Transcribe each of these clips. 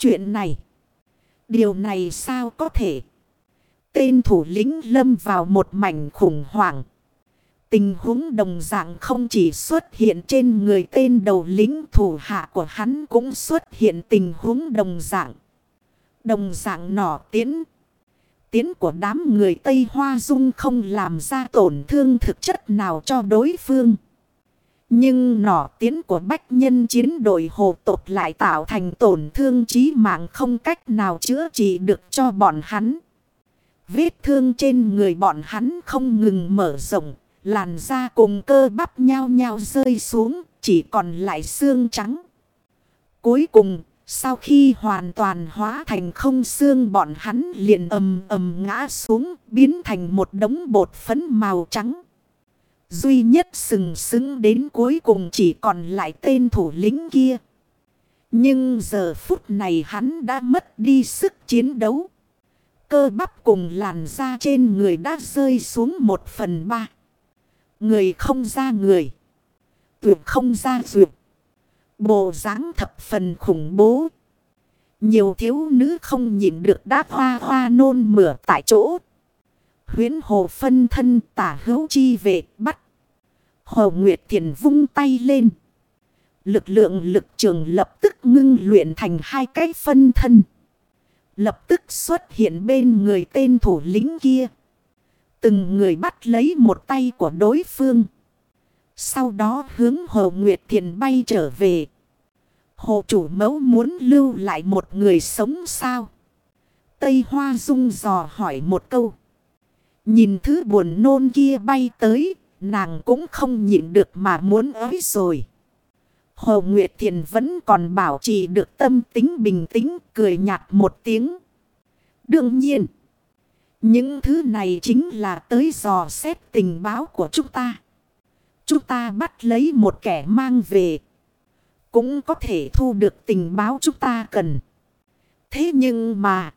Chuyện này. Điều này sao có thể? Tên thủ lĩnh lâm vào một mảnh khủng hoảng. Tình huống đồng dạng không chỉ xuất hiện trên người tên đầu lính thủ hạ của hắn cũng xuất hiện tình huống đồng dạng. Đồng dạng nỏ tiến. Tiến của đám người Tây Hoa Dung không làm ra tổn thương thực chất nào cho đối phương. Nhưng nỏ tiến của bách nhân chiến đội hồ tộc lại tạo thành tổn thương chí mạng không cách nào chữa trị được cho bọn hắn. Vết thương trên người bọn hắn không ngừng mở rộng, làn da cùng cơ bắp nhau nhau rơi xuống, chỉ còn lại xương trắng. Cuối cùng, sau khi hoàn toàn hóa thành không xương bọn hắn liền ầm ầm ngã xuống, biến thành một đống bột phấn màu trắng. Duy nhất sừng sững đến cuối cùng chỉ còn lại tên thủ lĩnh kia. Nhưng giờ phút này hắn đã mất đi sức chiến đấu. Cơ bắp cùng làn da trên người đã rơi xuống một phần ba. Người không ra người. Tuyệt không ra duyệt. Bộ dáng thập phần khủng bố. Nhiều thiếu nữ không nhịn được đã hoa hoa nôn mửa tại chỗ. Huyến hồ phân thân tả hữu chi vệ bắt. Hồ Nguyệt Thiền vung tay lên. Lực lượng lực trường lập tức ngưng luyện thành hai cái phân thân. Lập tức xuất hiện bên người tên thủ lĩnh kia. Từng người bắt lấy một tay của đối phương. Sau đó hướng Hồ Nguyệt Thiền bay trở về. Hồ chủ mẫu muốn lưu lại một người sống sao? Tây Hoa Dung dò hỏi một câu. Nhìn thứ buồn nôn kia bay tới, nàng cũng không nhịn được mà muốn ới rồi. Hồ Nguyệt Thiền vẫn còn bảo trì được tâm tính bình tĩnh, cười nhạt một tiếng. Đương nhiên, những thứ này chính là tới dò xét tình báo của chúng ta. Chúng ta bắt lấy một kẻ mang về. Cũng có thể thu được tình báo chúng ta cần. Thế nhưng mà.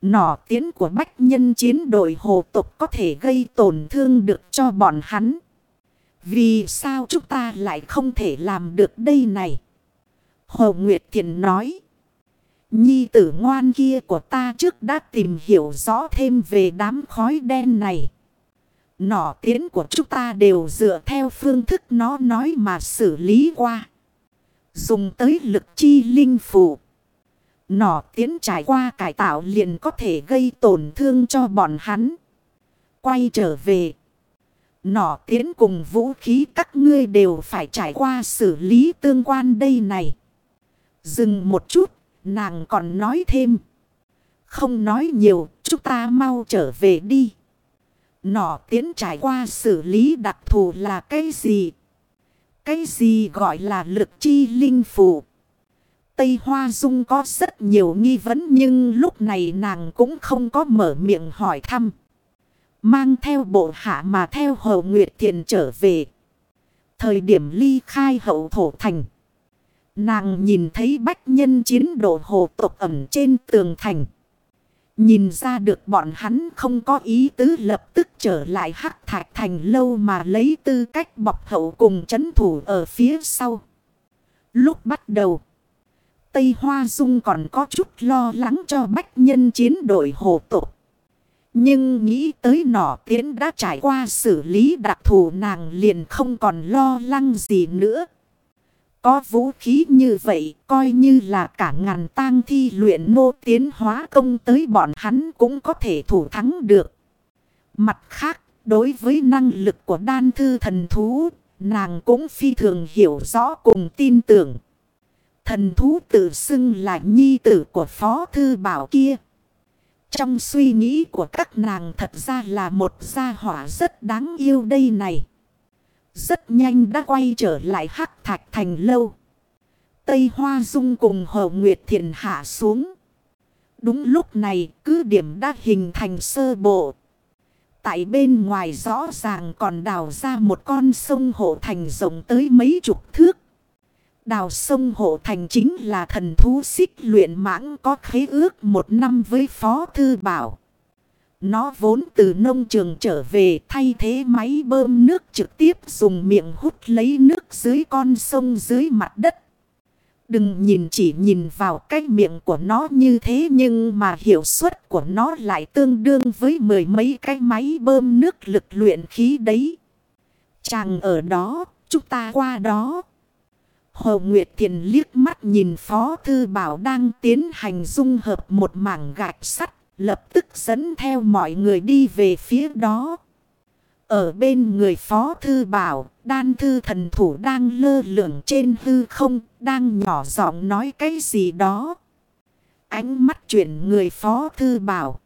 Nỏ tiến của bách nhân chiến đội hồ tục có thể gây tổn thương được cho bọn hắn. Vì sao chúng ta lại không thể làm được đây này? Hồ Nguyệt Thiện nói. Nhi tử ngoan kia của ta trước đã tìm hiểu rõ thêm về đám khói đen này. Nỏ tiến của chúng ta đều dựa theo phương thức nó nói mà xử lý qua. Dùng tới lực chi linh phù. Nỏ tiến trải qua cải tạo liền có thể gây tổn thương cho bọn hắn. Quay trở về. Nỏ tiến cùng vũ khí các ngươi đều phải trải qua xử lý tương quan đây này. Dừng một chút, nàng còn nói thêm. Không nói nhiều, chúng ta mau trở về đi. Nỏ tiến trải qua xử lý đặc thù là cái gì? Cái gì gọi là lực chi linh phù? Tây Hoa Dung có rất nhiều nghi vấn nhưng lúc này nàng cũng không có mở miệng hỏi thăm. Mang theo bộ hạ mà theo Hồ Nguyệt Thiện trở về. Thời điểm ly khai hậu thổ thành. Nàng nhìn thấy bách nhân chiến độ hồ tộc ẩm trên tường thành. Nhìn ra được bọn hắn không có ý tứ lập tức trở lại hắc thạch thành lâu mà lấy tư cách bọc hậu cùng chấn thủ ở phía sau. Lúc bắt đầu, Tây Hoa Dung còn có chút lo lắng cho bách nhân chiến đội hồ Tụ, Nhưng nghĩ tới nỏ tiến đã trải qua xử lý đặc thù nàng liền không còn lo lắng gì nữa. Có vũ khí như vậy coi như là cả ngàn tang thi luyện nô tiến hóa công tới bọn hắn cũng có thể thủ thắng được. Mặt khác, đối với năng lực của đan thư thần thú, nàng cũng phi thường hiểu rõ cùng tin tưởng. Thần thú tự xưng là nhi tử của phó thư bảo kia. Trong suy nghĩ của các nàng thật ra là một gia hỏa rất đáng yêu đây này. Rất nhanh đã quay trở lại hắc thạch thành lâu. Tây Hoa Dung cùng Hồ Nguyệt Thiện hạ xuống. Đúng lúc này, cứ điểm đã hình thành sơ bộ. Tại bên ngoài rõ ràng còn đào ra một con sông hộ thành rộng tới mấy chục thước. Đào sông hộ thành chính là thần thú xích luyện mãng có khế ước một năm với Phó Thư Bảo. Nó vốn từ nông trường trở về thay thế máy bơm nước trực tiếp dùng miệng hút lấy nước dưới con sông dưới mặt đất. Đừng nhìn chỉ nhìn vào cái miệng của nó như thế nhưng mà hiệu suất của nó lại tương đương với mười mấy cái máy bơm nước lực luyện khí đấy. Chàng ở đó, chúng ta qua đó. Hồ Nguyệt Thiền liếc mắt nhìn Phó Thư Bảo đang tiến hành dung hợp một mảng gạch sắt, lập tức dẫn theo mọi người đi về phía đó. Ở bên người Phó Thư Bảo, đan thư thần thủ đang lơ lửng trên hư không, đang nhỏ giọng nói cái gì đó. Ánh mắt chuyển người Phó Thư Bảo.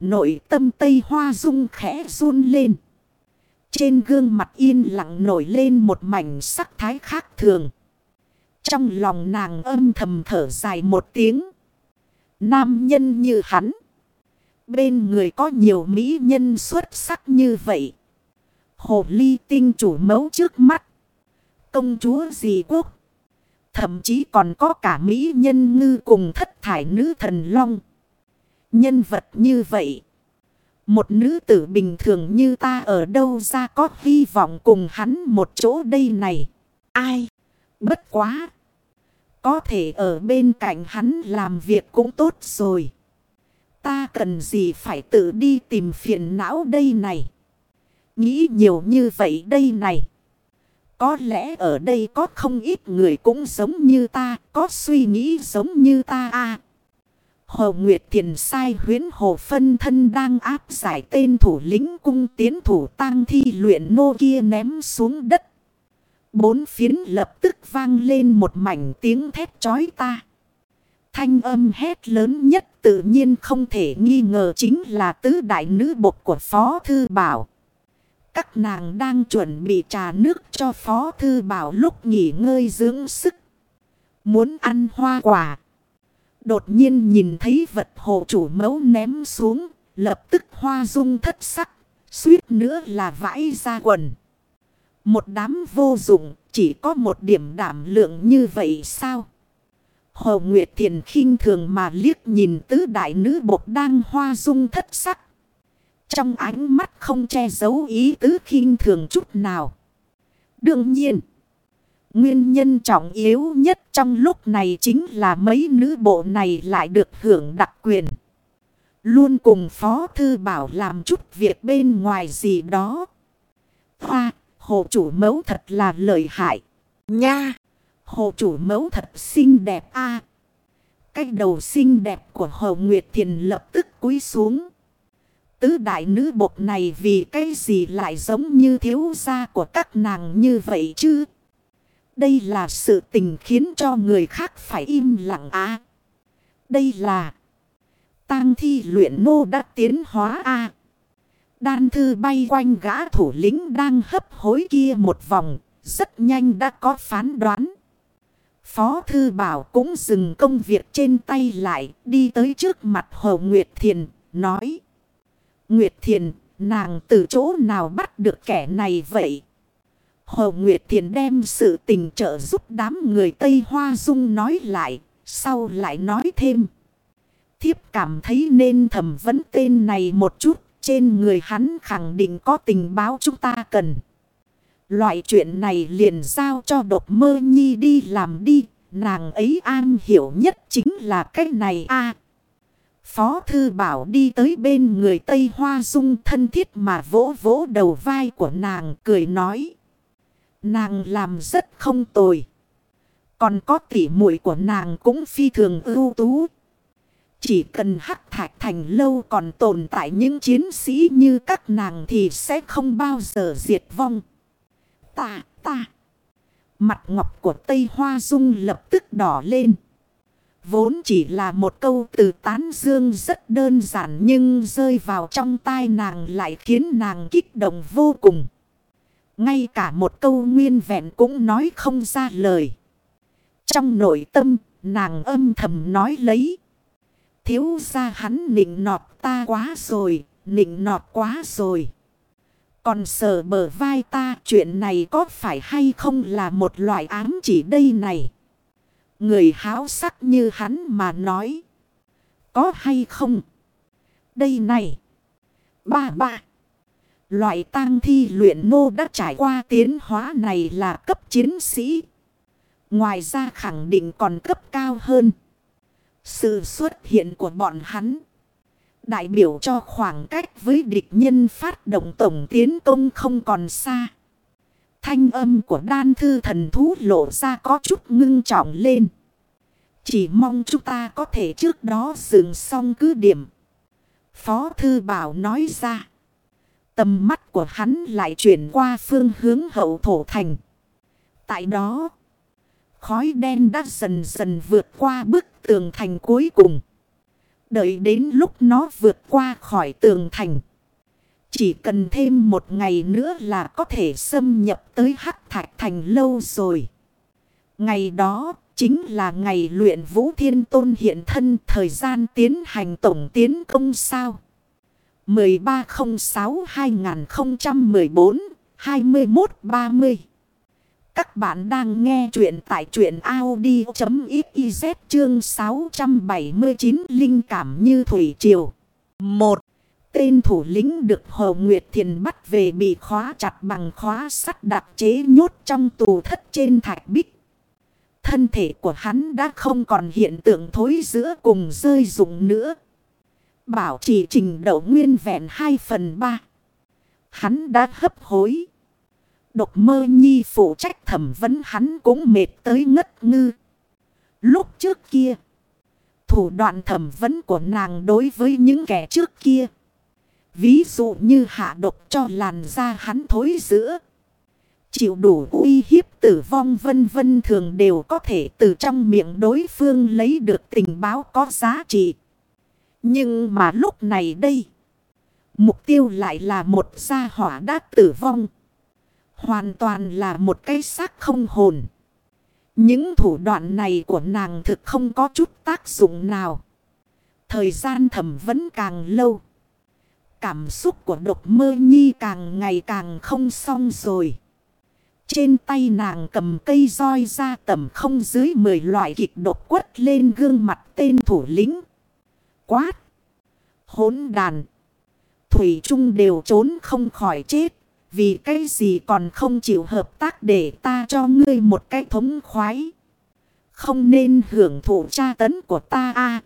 Nội tâm Tây Hoa Dung khẽ run lên. Trên gương mặt yên lặng nổi lên một mảnh sắc thái khác thường. Trong lòng nàng âm thầm thở dài một tiếng. Nam nhân như hắn. Bên người có nhiều mỹ nhân xuất sắc như vậy. Hồ ly tinh chủ mấu trước mắt. Công chúa dì quốc. Thậm chí còn có cả mỹ nhân ngư cùng thất thải nữ thần long. Nhân vật như vậy. Một nữ tử bình thường như ta ở đâu ra có hy vọng cùng hắn một chỗ đây này. Ai? Bất quá. Có thể ở bên cạnh hắn làm việc cũng tốt rồi. Ta cần gì phải tự đi tìm phiền não đây này. Nghĩ nhiều như vậy đây này. Có lẽ ở đây có không ít người cũng giống như ta, có suy nghĩ giống như ta à. Hồ Nguyệt Thiền sai huyến hồ phân thân đang áp giải tên thủ lĩnh cung tiến thủ tang thi luyện nô kia ném xuống đất. Bốn phiến lập tức vang lên một mảnh tiếng thét chói ta. Thanh âm hét lớn nhất tự nhiên không thể nghi ngờ chính là tứ đại nữ bột của Phó Thư Bảo. Các nàng đang chuẩn bị trà nước cho Phó Thư Bảo lúc nghỉ ngơi dưỡng sức. Muốn ăn hoa quả. Đột nhiên nhìn thấy vật hộ chủ mẫu ném xuống. Lập tức hoa dung thất sắc. Suýt nữa là vãi ra quần. Một đám vô dụng chỉ có một điểm đảm lượng như vậy sao? Hồ Nguyệt Thiền khinh thường mà liếc nhìn tứ đại nữ bột đang hoa dung thất sắc. Trong ánh mắt không che giấu ý tứ khinh thường chút nào. Đương nhiên, nguyên nhân trọng yếu nhất trong lúc này chính là mấy nữ bộ này lại được hưởng đặc quyền. Luôn cùng Phó Thư Bảo làm chút việc bên ngoài gì đó. Hoa, hồ chủ mẫu thật là lợi hại. Nha, hồ chủ mẫu thật xinh đẹp a Cái đầu xinh đẹp của Hồ Nguyệt Thiền lập tức cúi xuống. Tứ đại nữ bột này vì cái gì lại giống như thiếu gia của các nàng như vậy chứ? Đây là sự tình khiến cho người khác phải im lặng á. đây là tang thi luyện nô đã tiến hóa a Đan thư bay quanh gã thủ lĩnh đang hấp hối kia một vòng, rất nhanh đã có phán đoán. Phó thư bảo cũng dừng công việc trên tay lại, đi tới trước mặt Hồ Nguyệt Thiền, nói. Nguyệt Thiền, nàng từ chỗ nào bắt được kẻ này vậy? Hồ Nguyệt Thiền đem sự tình trợ giúp đám người Tây Hoa Dung nói lại, sau lại nói thêm. Thiếp cảm thấy nên thẩm vấn tên này một chút, trên người hắn khẳng định có tình báo chúng ta cần. Loại chuyện này liền giao cho độc mơ nhi đi làm đi, nàng ấy an hiểu nhất chính là cái này a Phó Thư Bảo đi tới bên người Tây Hoa Dung thân thiết mà vỗ vỗ đầu vai của nàng cười nói. Nàng làm rất không tồi. Còn có tỉ muội của nàng cũng phi thường ưu tú. Chỉ cần hắc thạch thành lâu còn tồn tại những chiến sĩ như các nàng thì sẽ không bao giờ diệt vong. Ta, ta. Mặt ngọc của Tây Hoa Dung lập tức đỏ lên. Vốn chỉ là một câu từ tán dương rất đơn giản nhưng rơi vào trong tai nàng lại khiến nàng kích động vô cùng. Ngay cả một câu nguyên vẹn cũng nói không ra lời. Trong nội tâm, nàng âm thầm nói lấy. Thiếu ra hắn nịnh nọt ta quá rồi, nịnh nọt quá rồi. Còn sờ bờ vai ta chuyện này có phải hay không là một loại ám chỉ đây này. Người háo sắc như hắn mà nói. Có hay không? Đây này. Ba ba. Loại tang thi luyện nô đã trải qua tiến hóa này là cấp chiến sĩ. Ngoài ra khẳng định còn cấp cao hơn. Sự xuất hiện của bọn hắn. Đại biểu cho khoảng cách với địch nhân phát động tổng tiến công không còn xa. Thanh âm của đan thư thần thú lộ ra có chút ngưng trọng lên. Chỉ mong chúng ta có thể trước đó dừng xong cứ điểm. Phó thư bảo nói ra. Tầm mắt của hắn lại chuyển qua phương hướng hậu thổ thành. Tại đó, khói đen đã dần dần vượt qua bức tường thành cuối cùng. Đợi đến lúc nó vượt qua khỏi tường thành. Chỉ cần thêm một ngày nữa là có thể xâm nhập tới Hắc Thạch Thành lâu rồi. Ngày đó chính là ngày luyện Vũ Thiên Tôn hiện thân, thời gian tiến hành tổng tiến công sao. 1306-2014-2130 các bạn đang nghe chuyện tại chuyện Audi.xyz chương 679 Linh cảm như Thủy Triều 1. Tên thủ lĩnh được Hồ Nguyệt Thiền bắt về bị khóa chặt bằng khóa sắt đặc chế nhốt trong tù thất trên thạch bích. Thân thể của hắn đã không còn hiện tượng thối giữa cùng rơi rụng nữa. Bảo trì trình độ nguyên vẹn 2 phần 3. Hắn đã hấp hối. Độc mơ nhi phụ trách thẩm vấn hắn cũng mệt tới ngất ngư. Lúc trước kia. Thủ đoạn thẩm vấn của nàng đối với những kẻ trước kia. Ví dụ như hạ độc cho làn da hắn thối giữa. Chịu đủ uy hiếp tử vong vân vân thường đều có thể từ trong miệng đối phương lấy được tình báo có giá trị. Nhưng mà lúc này đây. Mục tiêu lại là một gia hỏa đã tử vong. Hoàn toàn là một cái xác không hồn. Những thủ đoạn này của nàng thực không có chút tác dụng nào. Thời gian thẩm vấn càng lâu. Cảm xúc của độc mơ nhi càng ngày càng không xong rồi. Trên tay nàng cầm cây roi ra tầm không dưới 10 loại kịch độc quất lên gương mặt tên thủ lĩnh. Quát! Hốn đàn! Thủy Trung đều trốn không khỏi chết. Vì cái gì còn không chịu hợp tác để ta cho ngươi một cái thống khoái. Không nên hưởng thụ tra tấn của ta a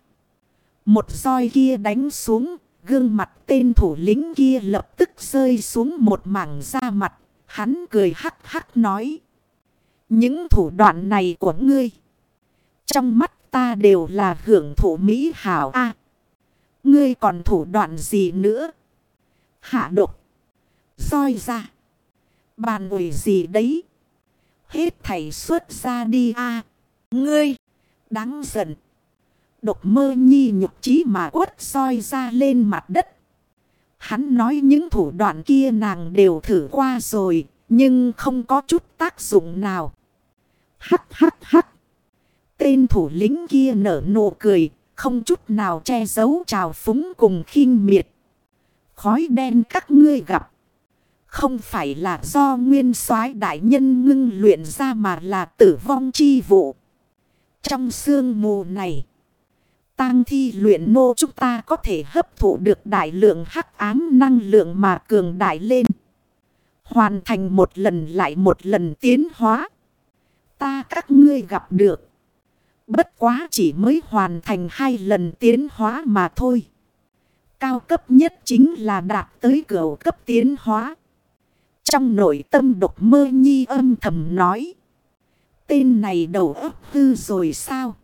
Một roi kia đánh xuống, Gương mặt tên thủ lĩnh kia lập tức rơi xuống một mảng da mặt. Hắn cười hắc hắc nói. Những thủ đoạn này của ngươi. Trong mắt ta đều là hưởng thụ mỹ hảo a Ngươi còn thủ đoạn gì nữa? Hạ độc soi ra. Bàn ủi gì đấy? Hết thầy xuất ra đi a Ngươi. Đáng giận. Độc mơ nhi nhục trí mà quất soi ra lên mặt đất. Hắn nói những thủ đoạn kia nàng đều thử qua rồi, nhưng không có chút tác dụng nào. Hắc hắc hắc. Tên thủ lĩnh kia nở nụ cười, không chút nào che giấu trào phúng cùng khinh miệt. Khói đen các ngươi gặp. Không phải là do nguyên soái đại nhân ngưng luyện ra mà là tử vong chi vụ. Trong sương mù này, tang thi luyện nô chúng ta có thể hấp thụ được đại lượng hắc ám năng lượng mà cường đại lên. Hoàn thành một lần lại một lần tiến hóa. Ta các ngươi gặp được. Bất quá chỉ mới hoàn thành hai lần tiến hóa mà thôi. Cao cấp nhất chính là đạt tới cửa cấp tiến hóa. Trong nội tâm độc mơ nhi âm thầm nói. Tên này đầu ấp hư rồi sao?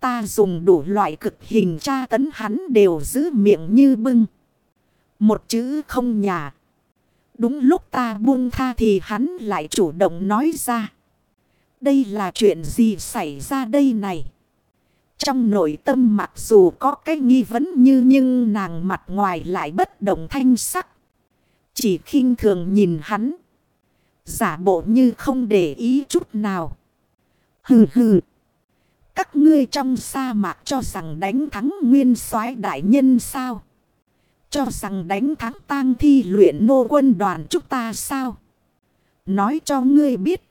Ta dùng đủ loại cực hình tra tấn hắn đều giữ miệng như bưng. Một chữ không nhà. Đúng lúc ta buông tha thì hắn lại chủ động nói ra. Đây là chuyện gì xảy ra đây này? Trong nội tâm mặc dù có cái nghi vấn như nhưng nàng mặt ngoài lại bất động thanh sắc. Chỉ khinh thường nhìn hắn. Giả bộ như không để ý chút nào. Hừ hừ. Các ngươi trong sa mạc cho rằng đánh thắng nguyên soái đại nhân sao? Cho rằng đánh thắng tang thi luyện nô quân đoàn chúng ta sao? Nói cho ngươi biết.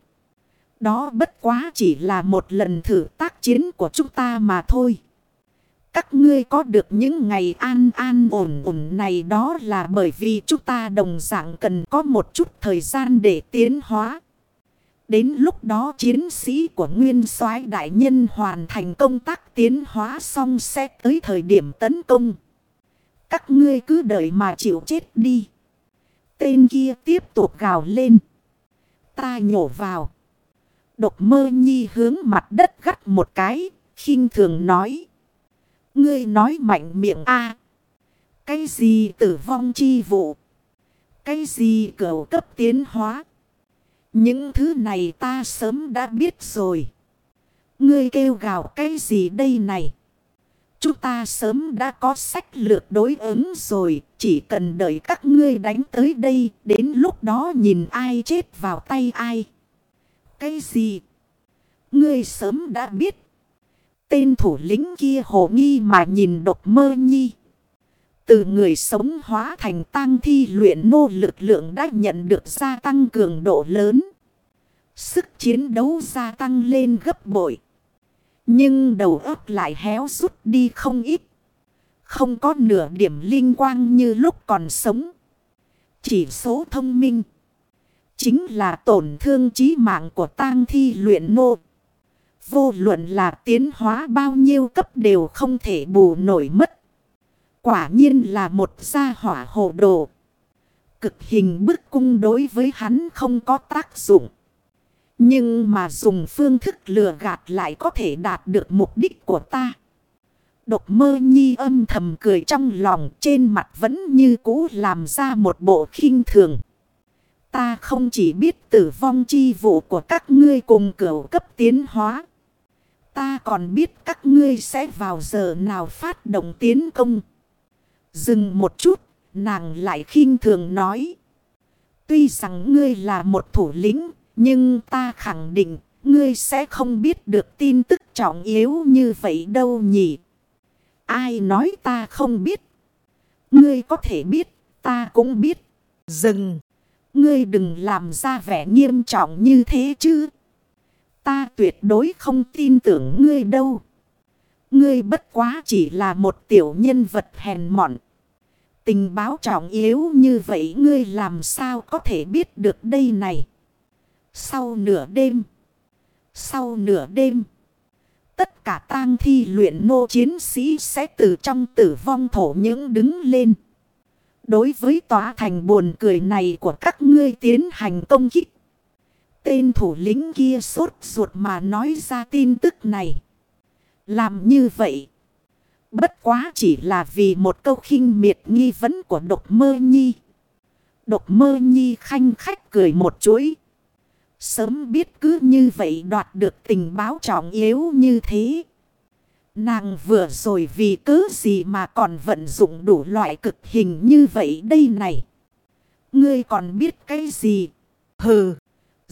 Đó bất quá chỉ là một lần thử tác chiến của chúng ta mà thôi. Các ngươi có được những ngày an an ổn ổn này đó là bởi vì chúng ta đồng dạng cần có một chút thời gian để tiến hóa. Đến lúc đó chiến sĩ của nguyên soái đại nhân hoàn thành công tác tiến hóa xong sẽ tới thời điểm tấn công. Các ngươi cứ đợi mà chịu chết đi. Tên kia tiếp tục gào lên. Ta nhổ vào. Độc mơ nhi hướng mặt đất gắt một cái, khinh thường nói. Ngươi nói mạnh miệng a Cái gì tử vong chi vụ? Cái gì cầu cấp tiến hóa? Những thứ này ta sớm đã biết rồi. Ngươi kêu gào cái gì đây này? Chúng ta sớm đã có sách lược đối ứng rồi. Chỉ cần đợi các ngươi đánh tới đây. Đến lúc đó nhìn ai chết vào tay ai. Cái gì? Ngươi sớm đã biết. Tên thủ lĩnh kia hồ nghi mà nhìn độc mơ nhi. Từ người sống hóa thành tăng thi luyện nô lực lượng đã nhận được gia tăng cường độ lớn. Sức chiến đấu gia tăng lên gấp bội. Nhưng đầu óc lại héo rút đi không ít. Không có nửa điểm linh quang như lúc còn sống. Chỉ số thông minh. Chính là tổn thương trí mạng của tang thi luyện nô. Vô luận là tiến hóa bao nhiêu cấp đều không thể bù nổi mất. Quả nhiên là một gia hỏa hồ đồ. Cực hình bức cung đối với hắn không có tác dụng. Nhưng mà dùng phương thức lừa gạt lại có thể đạt được mục đích của ta. Độc mơ nhi âm thầm cười trong lòng trên mặt vẫn như cũ làm ra một bộ khinh thường. Ta không chỉ biết tử vong chi vụ của các ngươi cùng cửu cấp tiến hóa. Ta còn biết các ngươi sẽ vào giờ nào phát động tiến công. Dừng một chút, nàng lại khinh thường nói. Tuy rằng ngươi là một thủ lĩnh, nhưng ta khẳng định, ngươi sẽ không biết được tin tức trọng yếu như vậy đâu nhỉ. Ai nói ta không biết? Ngươi có thể biết, ta cũng biết. Dừng! Ngươi đừng làm ra vẻ nghiêm trọng như thế chứ. Ta tuyệt đối không tin tưởng ngươi đâu. Ngươi bất quá chỉ là một tiểu nhân vật hèn mọn. Tình báo trọng yếu như vậy ngươi làm sao có thể biết được đây này. Sau nửa đêm. Sau nửa đêm. Tất cả tang thi luyện nô chiến sĩ sẽ từ trong tử vong thổ những đứng lên. Đối với tòa thành buồn cười này của các ngươi tiến hành công kích. Tên thủ lĩnh kia sốt ruột mà nói ra tin tức này. Làm như vậy. Bất quá chỉ là vì một câu khinh miệt nghi vấn của độc mơ nhi. Độc mơ nhi khanh khách cười một chuỗi. Sớm biết cứ như vậy đoạt được tình báo trọng yếu như thế. Nàng vừa rồi vì cứ gì mà còn vận dụng đủ loại cực hình như vậy đây này. Ngươi còn biết cái gì? Hừ,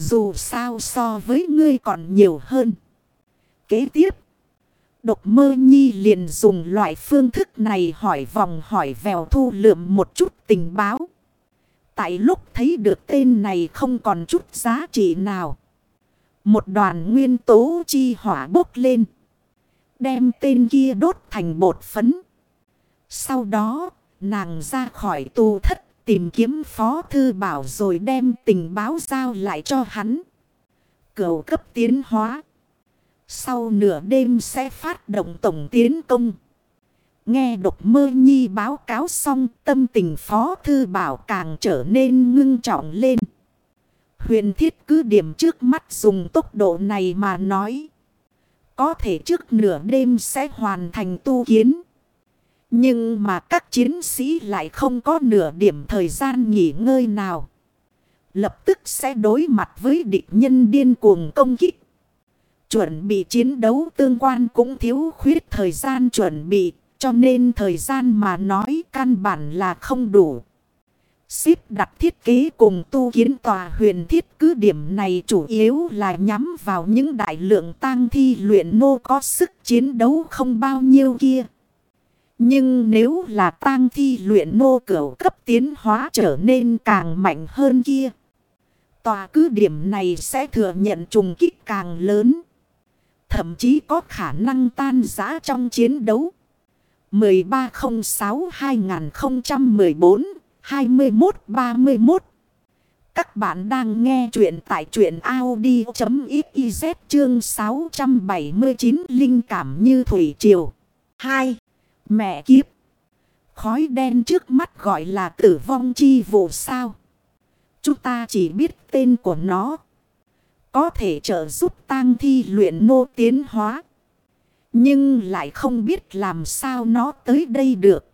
dù sao so với ngươi còn nhiều hơn. Kế tiếp, độc mơ nhi liền dùng loại phương thức này hỏi vòng hỏi vèo thu lượm một chút tình báo. Tại lúc thấy được tên này không còn chút giá trị nào. Một đoàn nguyên tố chi hỏa bốc lên. Đem tên kia đốt thành bột phấn. Sau đó, nàng ra khỏi tu thất tìm kiếm phó thư bảo rồi đem tình báo giao lại cho hắn. Cầu cấp tiến hóa. Sau nửa đêm sẽ phát động tổng tiến công. Nghe độc mơ nhi báo cáo xong, tâm tình phó thư bảo càng trở nên ngưng trọng lên. Huyền thiết cứ điểm trước mắt dùng tốc độ này mà nói. Có thể trước nửa đêm sẽ hoàn thành tu kiến. Nhưng mà các chiến sĩ lại không có nửa điểm thời gian nghỉ ngơi nào. Lập tức sẽ đối mặt với địch nhân điên cuồng công kích. Chuẩn bị chiến đấu tương quan cũng thiếu khuyết thời gian chuẩn bị. Cho nên thời gian mà nói căn bản là không đủ. Xếp đặt thiết kế cùng tu kiến tòa huyền thiết cứ điểm này chủ yếu là nhắm vào những đại lượng tang thi luyện nô có sức chiến đấu không bao nhiêu kia. Nhưng nếu là tang thi luyện nô cửu cấp tiến hóa trở nên càng mạnh hơn kia. Tòa cứ điểm này sẽ thừa nhận trùng kích càng lớn. Thậm chí có khả năng tan giã trong chiến đấu. 1306-2014-2131 Các bạn đang nghe chuyện tại chuyện Audi.xyz chương 679 linh cảm như thủy triều. 2. Mẹ kiếp. Khói đen trước mắt gọi là tử vong chi vụ sao. Chúng ta chỉ biết tên của nó. Có thể trợ giúp tang thi luyện nô tiến hóa. Nhưng lại không biết làm sao nó tới đây được.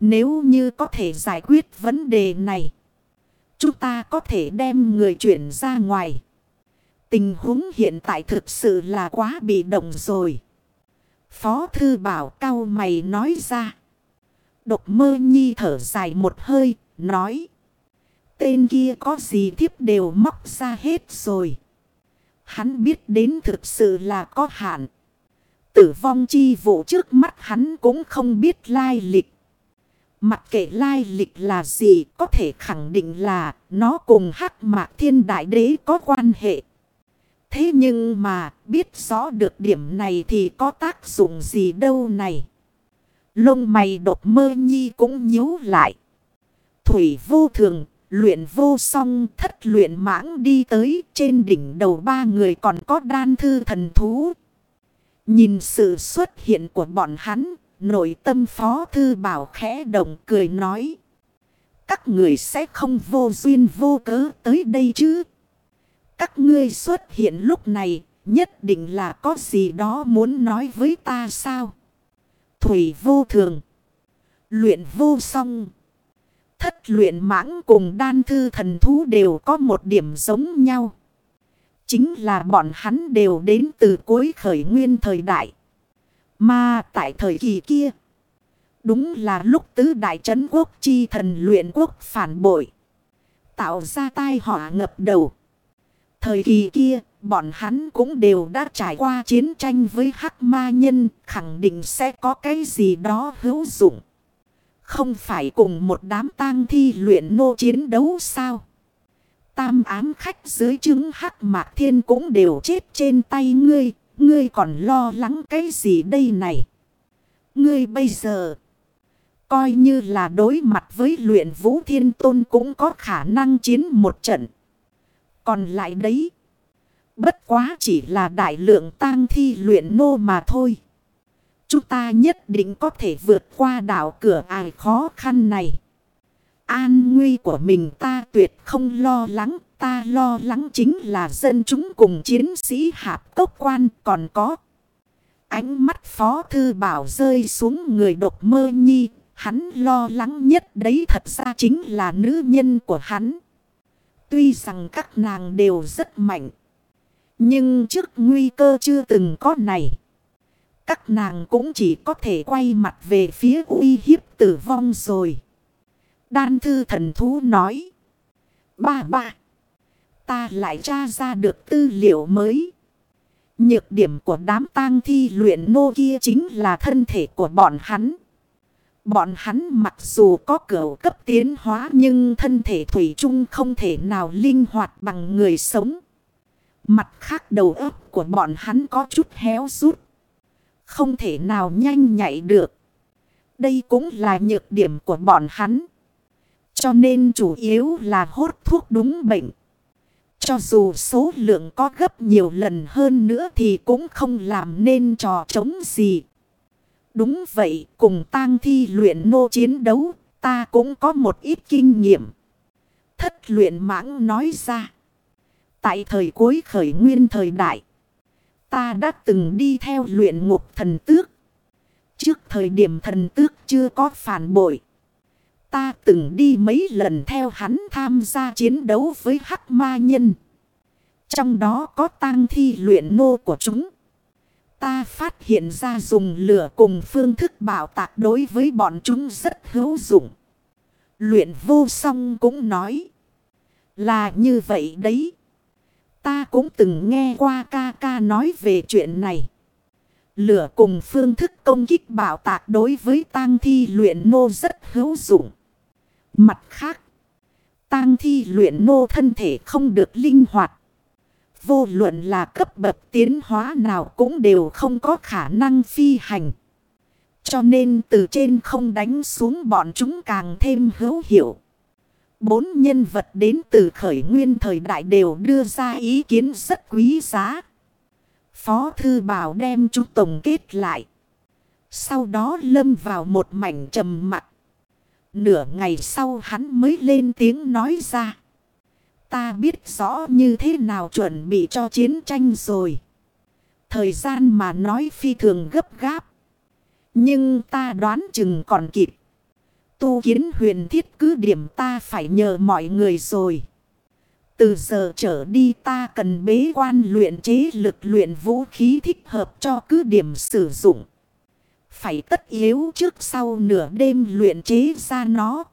Nếu như có thể giải quyết vấn đề này. Chúng ta có thể đem người chuyển ra ngoài. Tình huống hiện tại thực sự là quá bị động rồi. Phó thư bảo cao mày nói ra. Độc mơ nhi thở dài một hơi, nói. Tên kia có gì thiếp đều móc ra hết rồi. Hắn biết đến thực sự là có hạn. Tử vong chi vụ trước mắt hắn cũng không biết lai lịch. Mặc kệ lai lịch là gì có thể khẳng định là nó cùng hắc mạc thiên đại đế có quan hệ. Thế nhưng mà biết rõ được điểm này thì có tác dụng gì đâu này. Lông mày đột mơ nhi cũng nhíu lại. Thủy vô thường, luyện vô song thất luyện mãng đi tới trên đỉnh đầu ba người còn có đan thư thần thú. Nhìn sự xuất hiện của bọn hắn, nội tâm phó thư bảo khẽ động cười nói. Các người sẽ không vô duyên vô cớ tới đây chứ. Các ngươi xuất hiện lúc này, nhất định là có gì đó muốn nói với ta sao. Thủy vô thường. Luyện vô song. Thất luyện mãng cùng đan thư thần thú đều có một điểm giống nhau. Chính là bọn hắn đều đến từ cuối khởi nguyên thời đại. Mà tại thời kỳ kia. Đúng là lúc tứ đại trấn quốc chi thần luyện quốc phản bội. Tạo ra tai họa ngập đầu. Thời kỳ kia, bọn hắn cũng đều đã trải qua chiến tranh với hắc ma nhân, khẳng định sẽ có cái gì đó hữu dụng. Không phải cùng một đám tang thi luyện nô chiến đấu sao? Tam ám khách dưới chứng hắc mạc thiên cũng đều chết trên tay ngươi, ngươi còn lo lắng cái gì đây này? Ngươi bây giờ, coi như là đối mặt với luyện vũ thiên tôn cũng có khả năng chiến một trận. Còn lại đấy, bất quá chỉ là đại lượng tang thi luyện nô mà thôi. Chúng ta nhất định có thể vượt qua đảo cửa ải khó khăn này. An nguy của mình ta tuyệt không lo lắng. Ta lo lắng chính là dân chúng cùng chiến sĩ hạp tốc quan còn có. Ánh mắt phó thư bảo rơi xuống người độc mơ nhi. Hắn lo lắng nhất đấy thật ra chính là nữ nhân của hắn. Tuy rằng các nàng đều rất mạnh. Nhưng trước nguy cơ chưa từng có này. Các nàng cũng chỉ có thể quay mặt về phía uy hiếp tử vong rồi. Đan thư thần thú nói. Ba ba. Ta lại tra ra được tư liệu mới. Nhược điểm của đám tang thi luyện nô kia chính là thân thể của bọn hắn. Bọn hắn mặc dù có cửa cấp tiến hóa nhưng thân thể thủy chung không thể nào linh hoạt bằng người sống. Mặt khác đầu óc của bọn hắn có chút héo rút. Không thể nào nhanh nhạy được. Đây cũng là nhược điểm của bọn hắn. Cho nên chủ yếu là hốt thuốc đúng bệnh. Cho dù số lượng có gấp nhiều lần hơn nữa thì cũng không làm nên trò chống gì. Đúng vậy, cùng tang thi luyện nô chiến đấu, ta cũng có một ít kinh nghiệm. Thất luyện mãng nói ra. Tại thời cuối khởi nguyên thời đại, ta đã từng đi theo luyện ngục thần tước. Trước thời điểm thần tước chưa có phản bội. Ta từng đi mấy lần theo hắn tham gia chiến đấu với hắc ma nhân. Trong đó có tang thi luyện nô của chúng. Ta phát hiện ra dùng lửa cùng phương thức bảo tạc đối với bọn chúng rất hữu dụng. Luyện vô song cũng nói. Là như vậy đấy. Ta cũng từng nghe qua ca ca nói về chuyện này. Lửa cùng phương thức công kích bảo tạc đối với tang thi luyện nô rất hữu dụng. Mặt khác, tang thi luyện nô thân thể không được linh hoạt. Vô luận là cấp bậc tiến hóa nào cũng đều không có khả năng phi hành. Cho nên từ trên không đánh xuống bọn chúng càng thêm hữu hiệu. Bốn nhân vật đến từ khởi nguyên thời đại đều đưa ra ý kiến rất quý giá. Phó Thư Bảo đem chúng tổng kết lại. Sau đó lâm vào một mảnh trầm mặt. Nửa ngày sau hắn mới lên tiếng nói ra. Ta biết rõ như thế nào chuẩn bị cho chiến tranh rồi. Thời gian mà nói phi thường gấp gáp. Nhưng ta đoán chừng còn kịp. Tu kiến huyền thiết cứ điểm ta phải nhờ mọi người rồi. Từ giờ trở đi ta cần bế quan luyện chế lực luyện vũ khí thích hợp cho cứ điểm sử dụng. Phải tất yếu trước sau nửa đêm luyện chế ra nó.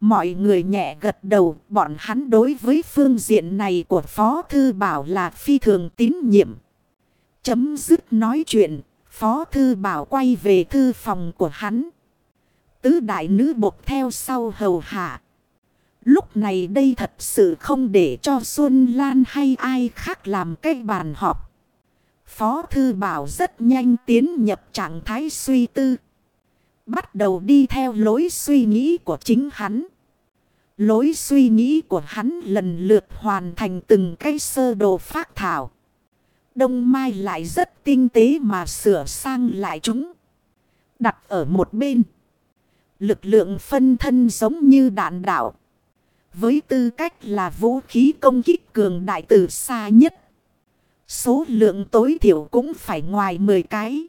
Mọi người nhẹ gật đầu bọn hắn đối với phương diện này của Phó Thư Bảo là phi thường tín nhiệm. Chấm dứt nói chuyện, Phó Thư Bảo quay về thư phòng của hắn. Tứ đại nữ bột theo sau hầu hạ. Lúc này đây thật sự không để cho Xuân Lan hay ai khác làm cái bàn họp. Phó Thư Bảo rất nhanh tiến nhập trạng thái suy tư. Bắt đầu đi theo lối suy nghĩ của chính hắn. Lối suy nghĩ của hắn lần lượt hoàn thành từng cái sơ đồ phát thảo. Đông Mai lại rất tinh tế mà sửa sang lại chúng. Đặt ở một bên. Lực lượng phân thân giống như đạn đạo. Với tư cách là vũ khí công kích cường đại từ xa nhất. Số lượng tối thiểu cũng phải ngoài 10 cái.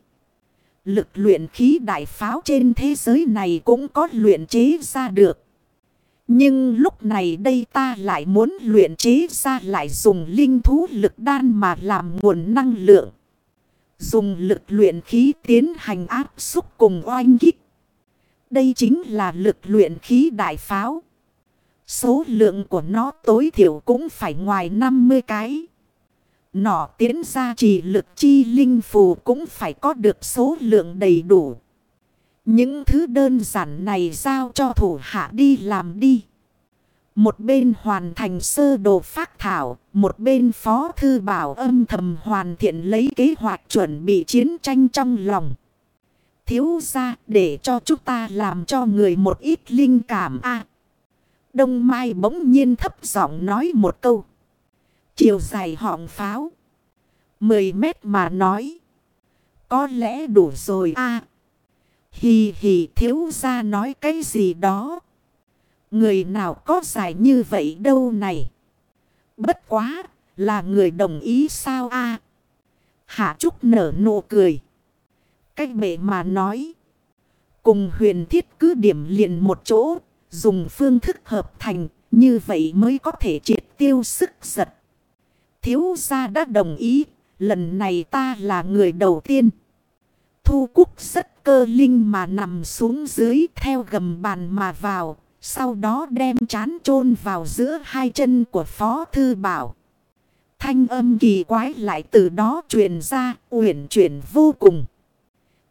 Lực luyện khí đại pháo trên thế giới này cũng có luyện chế ra được. Nhưng lúc này đây ta lại muốn luyện chế ra lại dùng linh thú lực đan mà làm nguồn năng lượng. Dùng lực luyện khí tiến hành áp xúc cùng oanh kích. Đây chính là lực luyện khí đại pháo. Số lượng của nó tối thiểu cũng phải ngoài 50 cái. Nỏ tiến ra chỉ lực chi linh phù cũng phải có được số lượng đầy đủ. Những thứ đơn giản này giao cho thủ hạ đi làm đi. Một bên hoàn thành sơ đồ phát thảo, một bên phó thư bảo âm thầm hoàn thiện lấy kế hoạch chuẩn bị chiến tranh trong lòng. Thiếu ra để cho chúng ta làm cho người một ít linh cảm a Đông Mai bỗng nhiên thấp giọng nói một câu. Chiều dài họng pháo. 10 mét mà nói. Có lẽ đủ rồi a à, Hì hì thiếu ra nói cái gì đó. Người nào có dài như vậy đâu này. Bất quá là người đồng ý sao a Hạ Trúc nở nụ cười. Cách bệ mà nói. Cùng huyền thiết cứ điểm liền một chỗ. Dùng phương thức hợp thành. Như vậy mới có thể triệt tiêu sức giật. Thiếu gia đã đồng ý. Lần này ta là người đầu tiên. Thu cúc rất cơ linh mà nằm xuống dưới theo gầm bàn mà vào. Sau đó đem chán chôn vào giữa hai chân của Phó Thư Bảo. Thanh âm kỳ quái lại từ đó truyền ra, uyển chuyển vô cùng.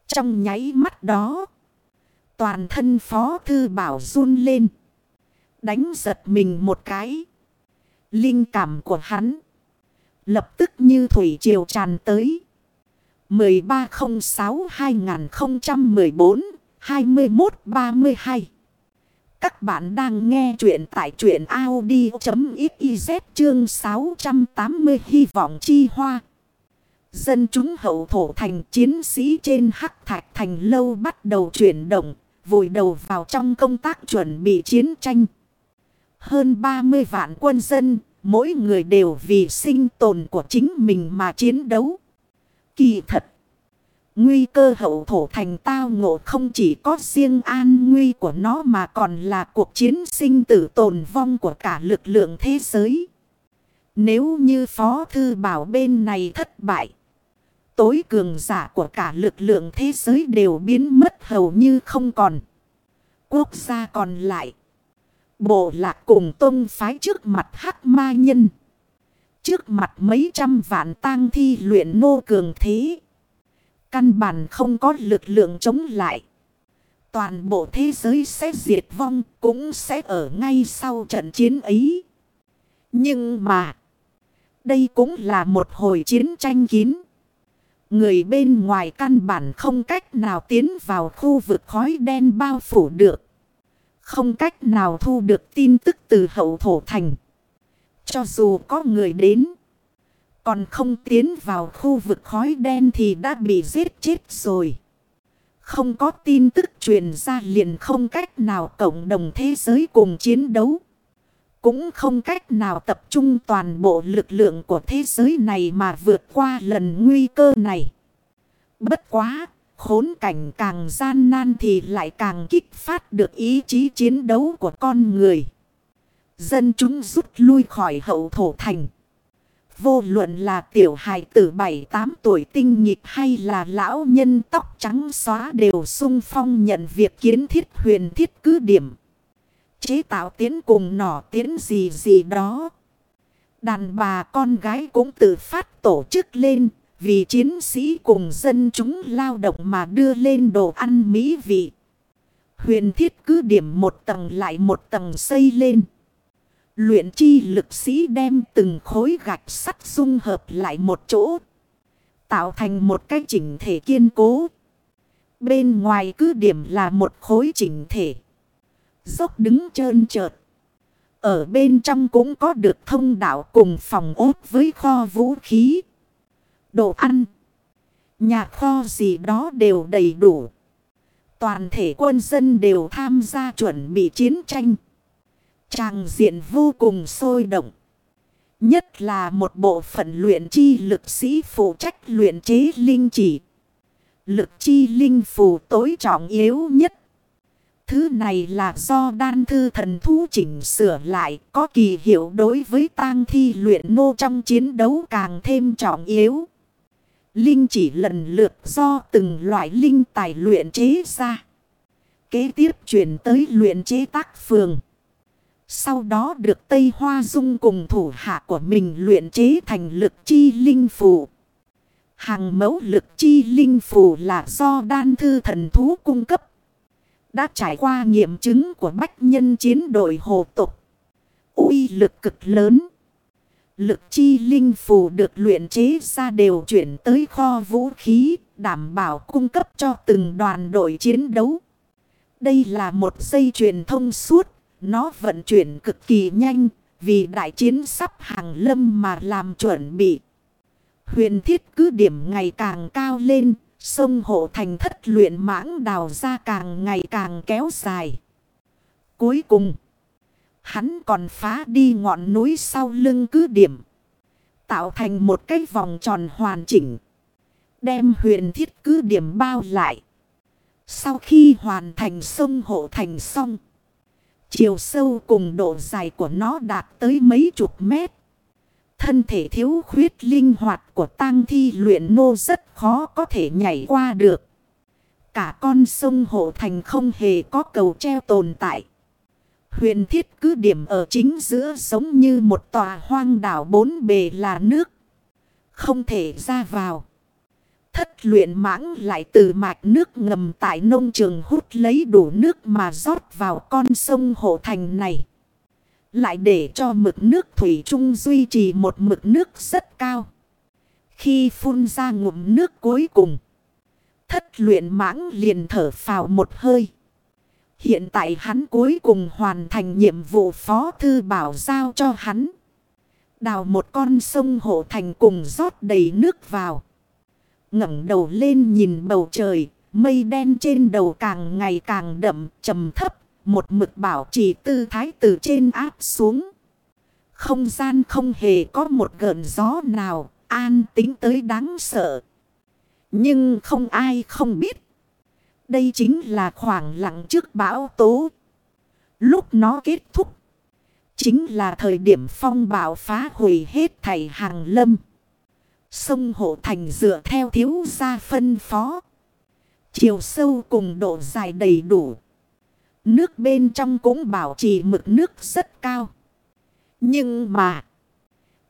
Trong nháy mắt đó, toàn thân Phó Thư Bảo run lên. Đánh giật mình một cái. Linh cảm của hắn. Lập tức như thủy triều tràn tới. 1306-2014-2132 Các bạn đang nghe chuyện tại truyện Audi.xyz chương 680 hy vọng chi hoa. Dân chúng hậu thổ thành chiến sĩ trên hắc thạch thành lâu bắt đầu chuyển động, vùi đầu vào trong công tác chuẩn bị chiến tranh. Hơn 30 vạn quân dân, mỗi người đều vì sinh tồn của chính mình mà chiến đấu. Kỳ thật, nguy cơ hậu thổ thành tao ngộ không chỉ có riêng an nguy của nó mà còn là cuộc chiến sinh tử tồn vong của cả lực lượng thế giới. Nếu như Phó Thư Bảo bên này thất bại, tối cường giả của cả lực lượng thế giới đều biến mất hầu như không còn. Quốc gia còn lại. Bộ lạc cùng tông phái trước mặt hắc ma nhân. Trước mặt mấy trăm vạn tang thi luyện nô cường thế. Căn bản không có lực lượng chống lại. Toàn bộ thế giới sẽ diệt vong cũng sẽ ở ngay sau trận chiến ấy. Nhưng mà. Đây cũng là một hồi chiến tranh kín. Người bên ngoài căn bản không cách nào tiến vào khu vực khói đen bao phủ được. Không cách nào thu được tin tức từ hậu thổ thành. Cho dù có người đến. Còn không tiến vào khu vực khói đen thì đã bị giết chết rồi. Không có tin tức truyền ra liền không cách nào cộng đồng thế giới cùng chiến đấu. Cũng không cách nào tập trung toàn bộ lực lượng của thế giới này mà vượt qua lần nguy cơ này. Bất quá, khốn cảnh càng gian nan thì lại càng kích phát được ý chí chiến đấu của con người. Dân chúng rút lui khỏi hậu thổ thành. Vô luận là tiểu hài tử 7-8 tuổi tinh nhịp hay là lão nhân tóc trắng xóa đều sung phong nhận việc kiến thiết huyền thiết cứ điểm. Chế tạo tiến cùng nỏ tiến gì gì đó. Đàn bà con gái cũng tự phát tổ chức lên vì chiến sĩ cùng dân chúng lao động mà đưa lên đồ ăn mỹ vị. Huyền thiết cứ điểm một tầng lại một tầng xây lên. Luyện chi lực sĩ đem từng khối gạch sắt dung hợp lại một chỗ. Tạo thành một cái chỉnh thể kiên cố. Bên ngoài cứ điểm là một khối chỉnh thể. Dốc đứng trơn trợt. Ở bên trong cũng có được thông đạo cùng phòng ốt với kho vũ khí. Đồ ăn. Nhà kho gì đó đều đầy đủ. Toàn thể quân dân đều tham gia chuẩn bị chiến tranh. Tràng diện vô cùng sôi động. Nhất là một bộ phận luyện chi lực sĩ phụ trách luyện chế linh chỉ. Lực chi linh phù tối trọng yếu nhất. Thứ này là do đan thư thần thú chỉnh sửa lại, có kỳ hiệu đối với tang thi luyện nô trong chiến đấu càng thêm trọng yếu. Linh chỉ lần lượt do từng loại linh tài luyện chế ra. Kế tiếp chuyển tới luyện chế tác phường. Sau đó được Tây Hoa Dung cùng thủ hạ của mình luyện chế thành lực chi linh phù. Hàng mẫu lực chi linh phù là do đan thư thần thú cung cấp. Đã trải qua nghiệm chứng của bách nhân chiến đội hồ tục. uy lực cực lớn. Lực chi linh phù được luyện chế ra đều chuyển tới kho vũ khí, đảm bảo cung cấp cho từng đoàn đội chiến đấu. Đây là một dây truyền thông suốt, nó vận chuyển cực kỳ nhanh, vì đại chiến sắp hàng lâm mà làm chuẩn bị. Huyền thiết cứ điểm ngày càng cao lên, sông hộ thành thất luyện mãng đào ra càng ngày càng kéo dài. Cuối cùng, hắn còn phá đi ngọn núi sau lưng cứ điểm. Tạo thành một cái vòng tròn hoàn chỉnh. Đem huyền thiết cứ điểm bao lại. Sau khi hoàn thành sông hộ thành xong. Chiều sâu cùng độ dài của nó đạt tới mấy chục mét. Thân thể thiếu khuyết linh hoạt của tang thi luyện nô rất khó có thể nhảy qua được. Cả con sông hộ thành không hề có cầu treo tồn tại. Huyền thiết cứ điểm ở chính giữa giống như một tòa hoang đảo bốn bề là nước. Không thể ra vào. Thất luyện mãng lại từ mạch nước ngầm tại nông trường hút lấy đủ nước mà rót vào con sông hộ thành này. Lại để cho mực nước thủy trung duy trì một mực nước rất cao. Khi phun ra ngụm nước cuối cùng. Thất luyện mãng liền thở phào một hơi. Hiện tại hắn cuối cùng hoàn thành nhiệm vụ phó thư bảo giao cho hắn. Đào một con sông hộ thành cùng rót đầy nước vào ngẩng đầu lên nhìn bầu trời, mây đen trên đầu càng ngày càng đậm, trầm thấp, một mực bảo trì tư thái từ trên áp xuống. Không gian không hề có một gợn gió nào, an tính tới đáng sợ. Nhưng không ai không biết. Đây chính là khoảng lặng trước bão tố. Lúc nó kết thúc. Chính là thời điểm phong bão phá hủy hết thảy hàng lâm. Sông Hộ Thành dựa theo thiếu gia phân phó. Chiều sâu cùng độ dài đầy đủ. Nước bên trong cũng bảo trì mực nước rất cao. Nhưng mà.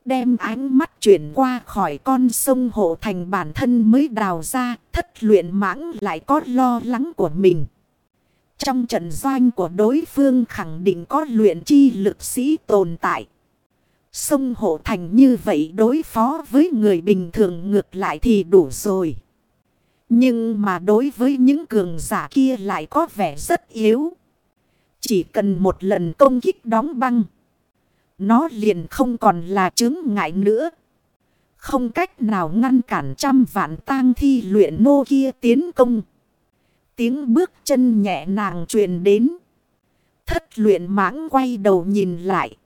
Đem ánh mắt chuyển qua khỏi con sông Hộ Thành bản thân mới đào ra. Thất luyện mãng lại có lo lắng của mình. Trong trận doanh của đối phương khẳng định có luyện chi lực sĩ tồn tại. Sông hộ thành như vậy đối phó với người bình thường ngược lại thì đủ rồi. Nhưng mà đối với những cường giả kia lại có vẻ rất yếu. Chỉ cần một lần công kích đóng băng. Nó liền không còn là chứng ngại nữa. Không cách nào ngăn cản trăm vạn tang thi luyện nô kia tiến công. Tiếng bước chân nhẹ nàng truyền đến. Thất luyện mãng quay đầu nhìn lại.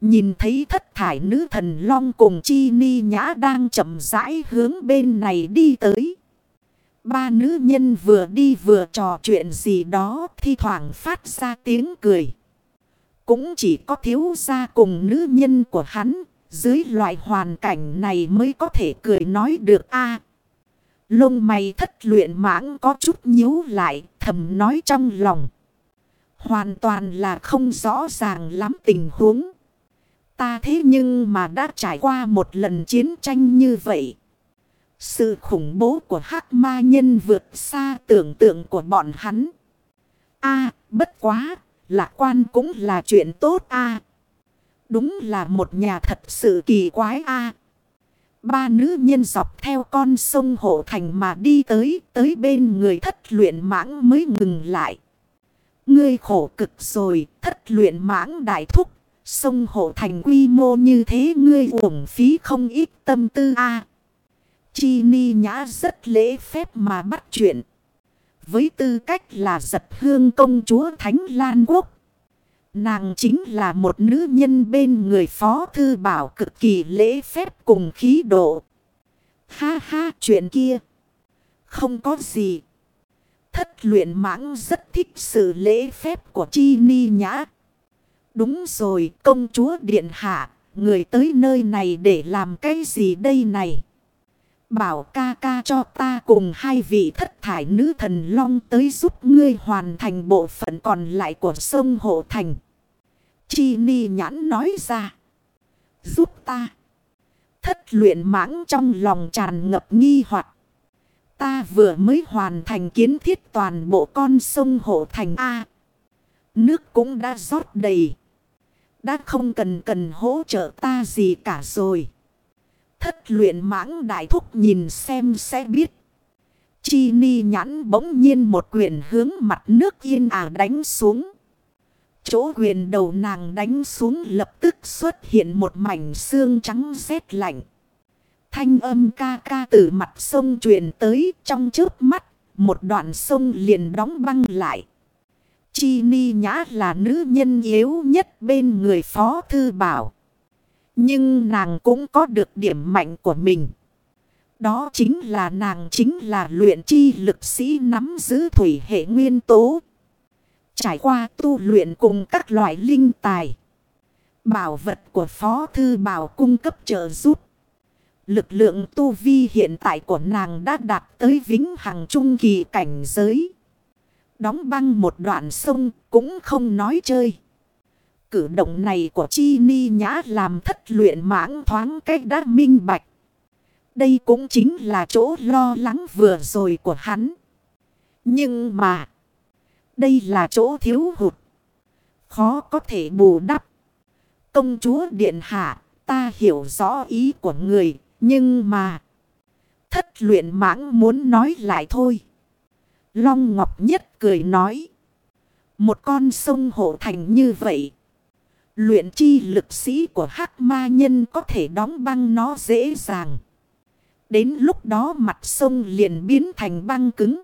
Nhìn thấy thất thải nữ thần long cùng chi ni nhã đang chậm rãi hướng bên này đi tới. Ba nữ nhân vừa đi vừa trò chuyện gì đó, thi thoảng phát ra tiếng cười. Cũng chỉ có thiếu gia cùng nữ nhân của hắn dưới loại hoàn cảnh này mới có thể cười nói được a Lông mày thất luyện mãng có chút nhíu lại thầm nói trong lòng. Hoàn toàn là không rõ ràng lắm tình huống. Ta thế nhưng mà đã trải qua một lần chiến tranh như vậy. Sự khủng bố của hắc ma nhân vượt xa tưởng tượng của bọn hắn. a bất quá, lạc quan cũng là chuyện tốt a Đúng là một nhà thật sự kỳ quái a Ba nữ nhân dọc theo con sông Hộ Thành mà đi tới, tới bên người thất luyện mãng mới ngừng lại. Ngươi khổ cực rồi, thất luyện mãng đại thúc, sông Hộ Thành quy mô như thế ngươi uổng phí không ít tâm tư a Chi ni nhã rất lễ phép mà bắt chuyện. Với tư cách là giật hương công chúa Thánh Lan Quốc. Nàng chính là một nữ nhân bên người phó thư bảo cực kỳ lễ phép cùng khí độ. Ha ha, chuyện kia. Không có gì. Thất luyện mãng rất thích sự lễ phép của Chi Ni Nhã. Đúng rồi, công chúa Điện Hạ. Người tới nơi này để làm cái gì đây này? Bảo ca ca cho ta cùng hai vị thất thải nữ thần long tới giúp ngươi hoàn thành bộ phận còn lại của sông Hộ Thành. Chi ni nhãn nói ra. Giúp ta. Thất luyện mãng trong lòng tràn ngập nghi hoặc Ta vừa mới hoàn thành kiến thiết toàn bộ con sông Hộ Thành A. Nước cũng đã rót đầy. Đã không cần cần hỗ trợ ta gì cả rồi. Thất luyện mãng đại thúc nhìn xem sẽ biết. Chi ni nhãn bỗng nhiên một quyền hướng mặt nước yên ả đánh xuống. Chỗ quyền đầu nàng đánh xuống lập tức xuất hiện một mảnh xương trắng rét lạnh. Thanh âm ca ca từ mặt sông truyền tới trong trước mắt. Một đoạn sông liền đóng băng lại. Chi ni nhã là nữ nhân yếu nhất bên người phó thư bảo. Nhưng nàng cũng có được điểm mạnh của mình. Đó chính là nàng chính là luyện chi lực sĩ nắm giữ thủy hệ nguyên tố. Trải qua tu luyện cùng các loại linh tài. Bảo vật của Phó Thư Bảo cung cấp trợ giúp. Lực lượng tu vi hiện tại của nàng đã đạt tới vĩnh hằng trung kỳ cảnh giới. Đóng băng một đoạn sông cũng không nói chơi. Cử động này của Chi Ni Nhã làm thất luyện mãng thoáng cách đã minh bạch. Đây cũng chính là chỗ lo lắng vừa rồi của hắn. Nhưng mà, đây là chỗ thiếu hụt. Khó có thể bù đắp. Công chúa Điện Hạ, ta hiểu rõ ý của người, nhưng mà... Thất luyện mãng muốn nói lại thôi. Long Ngọc Nhất cười nói. Một con sông hộ thành như vậy. Luyện chi lực sĩ của hắc ma nhân có thể đóng băng nó dễ dàng. Đến lúc đó mặt sông liền biến thành băng cứng.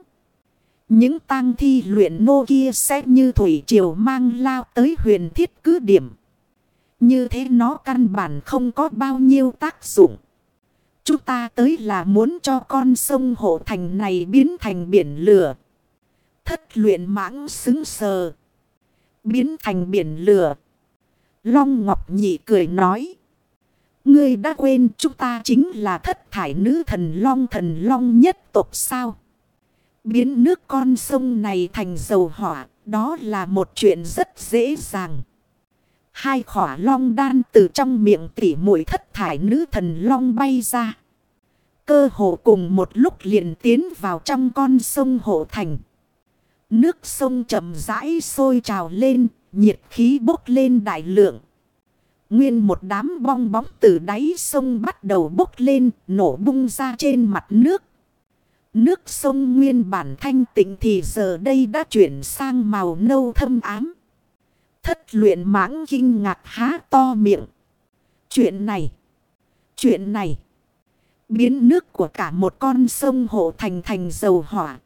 Những tang thi luyện nô kia sẽ như thủy triều mang lao tới huyền thiết cứ điểm. Như thế nó căn bản không có bao nhiêu tác dụng. Chúng ta tới là muốn cho con sông hộ thành này biến thành biển lửa. Thất luyện mãng xứng sờ. Biến thành biển lửa. Long Ngọc Nhị cười nói. Ngươi đã quên chúng ta chính là thất thải nữ thần Long thần Long nhất tộc sao? Biến nước con sông này thành dầu hỏa, đó là một chuyện rất dễ dàng. Hai khỏa long đan từ trong miệng tỉ mũi thất thải nữ thần long bay ra. Cơ hồ cùng một lúc liền tiến vào trong con sông hộ thành. Nước sông chậm rãi sôi trào lên, nhiệt khí bốc lên đại lượng. Nguyên một đám bong bóng từ đáy sông bắt đầu bốc lên, nổ bung ra trên mặt nước. Nước sông nguyên bản thanh tịnh thì giờ đây đã chuyển sang màu nâu thâm ám. Thất luyện mãng kinh ngạc há to miệng. Chuyện này. Chuyện này. Biến nước của cả một con sông hộ thành thành dầu hỏa.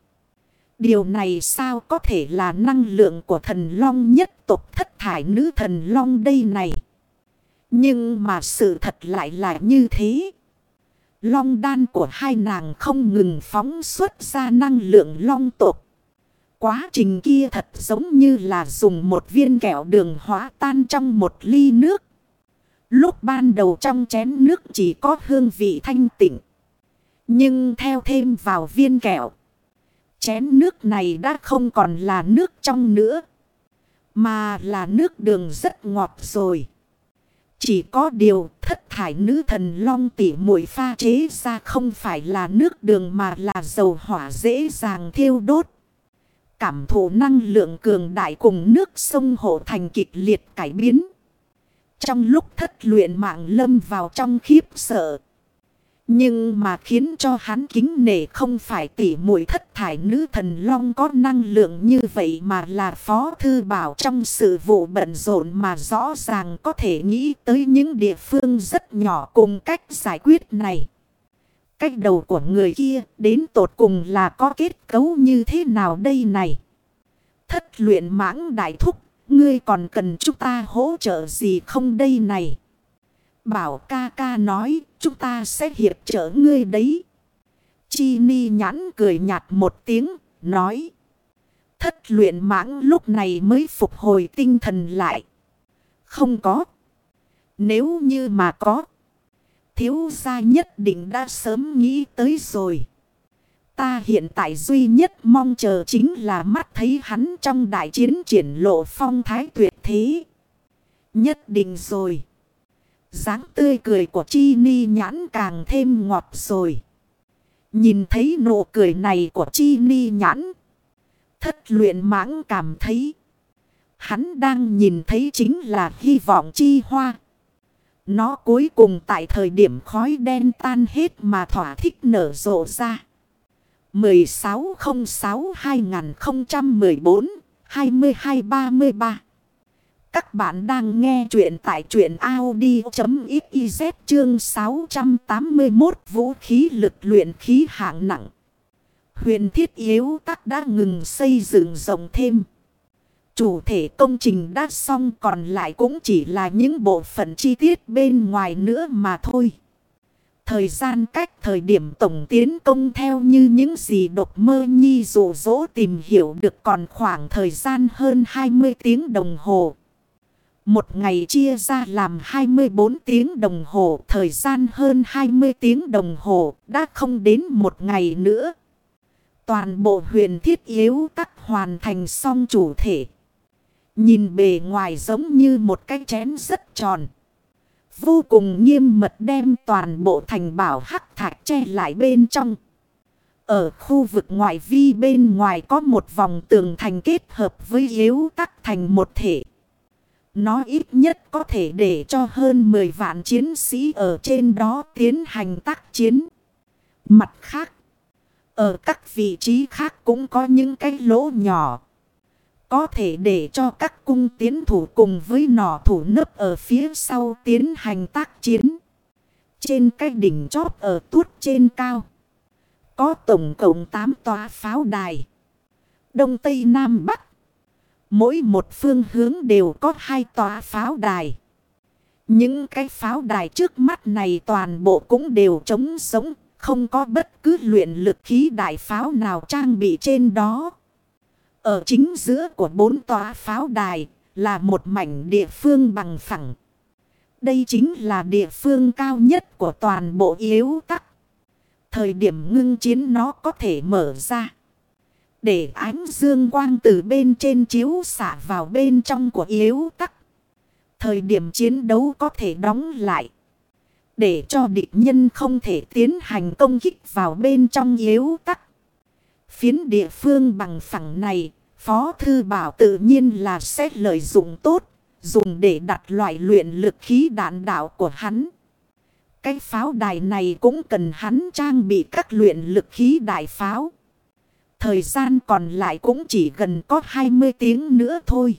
Điều này sao có thể là năng lượng của thần long nhất tộc thất thải nữ thần long đây này. Nhưng mà sự thật lại là như thế. Long đan của hai nàng không ngừng phóng xuất ra năng lượng long tộc. Quá trình kia thật giống như là dùng một viên kẹo đường hóa tan trong một ly nước. Lúc ban đầu trong chén nước chỉ có hương vị thanh tịnh. Nhưng theo thêm vào viên kẹo. Chén nước này đã không còn là nước trong nữa. Mà là nước đường rất ngọt rồi. Chỉ có điều thất thải nữ thần long tỉ mũi pha chế ra không phải là nước đường mà là dầu hỏa dễ dàng thiêu đốt. Cảm thụ năng lượng cường đại cùng nước sông hộ thành kịch liệt cải biến. Trong lúc thất luyện mạng lâm vào trong khiếp sợ. Nhưng mà khiến cho hắn kính nể không phải tỉ muội thất thải nữ thần long có năng lượng như vậy mà là phó thư bảo trong sự vụ bận rộn mà rõ ràng có thể nghĩ tới những địa phương rất nhỏ cùng cách giải quyết này. Cách đầu của người kia đến tột cùng là có kết cấu như thế nào đây này? Thất luyện mãng đại thúc, ngươi còn cần chúng ta hỗ trợ gì không đây này? Bảo ca ca nói chúng ta sẽ hiệp trợ ngươi đấy. Chi ni nhãn cười nhạt một tiếng, nói. Thất luyện mãng lúc này mới phục hồi tinh thần lại. Không có. Nếu như mà có. Thiếu gia nhất định đã sớm nghĩ tới rồi. Ta hiện tại duy nhất mong chờ chính là mắt thấy hắn trong đại chiến triển lộ phong thái tuyệt thế. Nhất định rồi dáng tươi cười của Chi Ni nhãn càng thêm ngọt rồi. Nhìn thấy nụ cười này của Chi Ni nhãn. Thất luyện mãng cảm thấy. Hắn đang nhìn thấy chính là hy vọng chi hoa. Nó cuối cùng tại thời điểm khói đen tan hết mà thỏa thích nở rộ ra. 1606-2014-2233 các bạn đang nghe chuyện tại chuyện Audi.xyz chương 681 vũ khí lực luyện khí hạng nặng. Huyền thiết yếu tắc đã ngừng xây dựng rộng thêm. Chủ thể công trình đã xong còn lại cũng chỉ là những bộ phận chi tiết bên ngoài nữa mà thôi. Thời gian cách thời điểm tổng tiến công theo như những gì độc mơ nhi dụ dỗ tìm hiểu được còn khoảng thời gian hơn 20 tiếng đồng hồ. Một ngày chia ra làm 24 tiếng đồng hồ, thời gian hơn 20 tiếng đồng hồ, đã không đến một ngày nữa. Toàn bộ huyền thiết yếu tắc hoàn thành xong chủ thể. Nhìn bề ngoài giống như một cái chén rất tròn. Vô cùng nghiêm mật đem toàn bộ thành bảo hắc thạch che lại bên trong. Ở khu vực ngoại vi bên ngoài có một vòng tường thành kết hợp với yếu tắc thành một thể. Nó ít nhất có thể để cho hơn 10 vạn chiến sĩ ở trên đó tiến hành tác chiến. Mặt khác, ở các vị trí khác cũng có những cái lỗ nhỏ. Có thể để cho các cung tiến thủ cùng với nỏ thủ nấp ở phía sau tiến hành tác chiến. Trên cái đỉnh chóp ở tuốt trên cao. Có tổng cộng 8 tòa pháo đài. Đông Tây Nam Bắc. Mỗi một phương hướng đều có hai tòa pháo đài. Những cái pháo đài trước mắt này toàn bộ cũng đều trống sống. Không có bất cứ luyện lực khí đại pháo nào trang bị trên đó. Ở chính giữa của bốn tòa pháo đài là một mảnh địa phương bằng phẳng. Đây chính là địa phương cao nhất của toàn bộ yếu tắc. Thời điểm ngưng chiến nó có thể mở ra. Để ánh dương quang từ bên trên chiếu xả vào bên trong của yếu tắc. Thời điểm chiến đấu có thể đóng lại. Để cho địch nhân không thể tiến hành công kích vào bên trong yếu tắc. Phiến địa phương bằng phẳng này, Phó Thư Bảo tự nhiên là sẽ lợi dụng tốt, dùng để đặt loại luyện lực khí đạn đạo của hắn. Cái pháo đài này cũng cần hắn trang bị các luyện lực khí đại pháo. Thời gian còn lại cũng chỉ gần có 20 tiếng nữa thôi.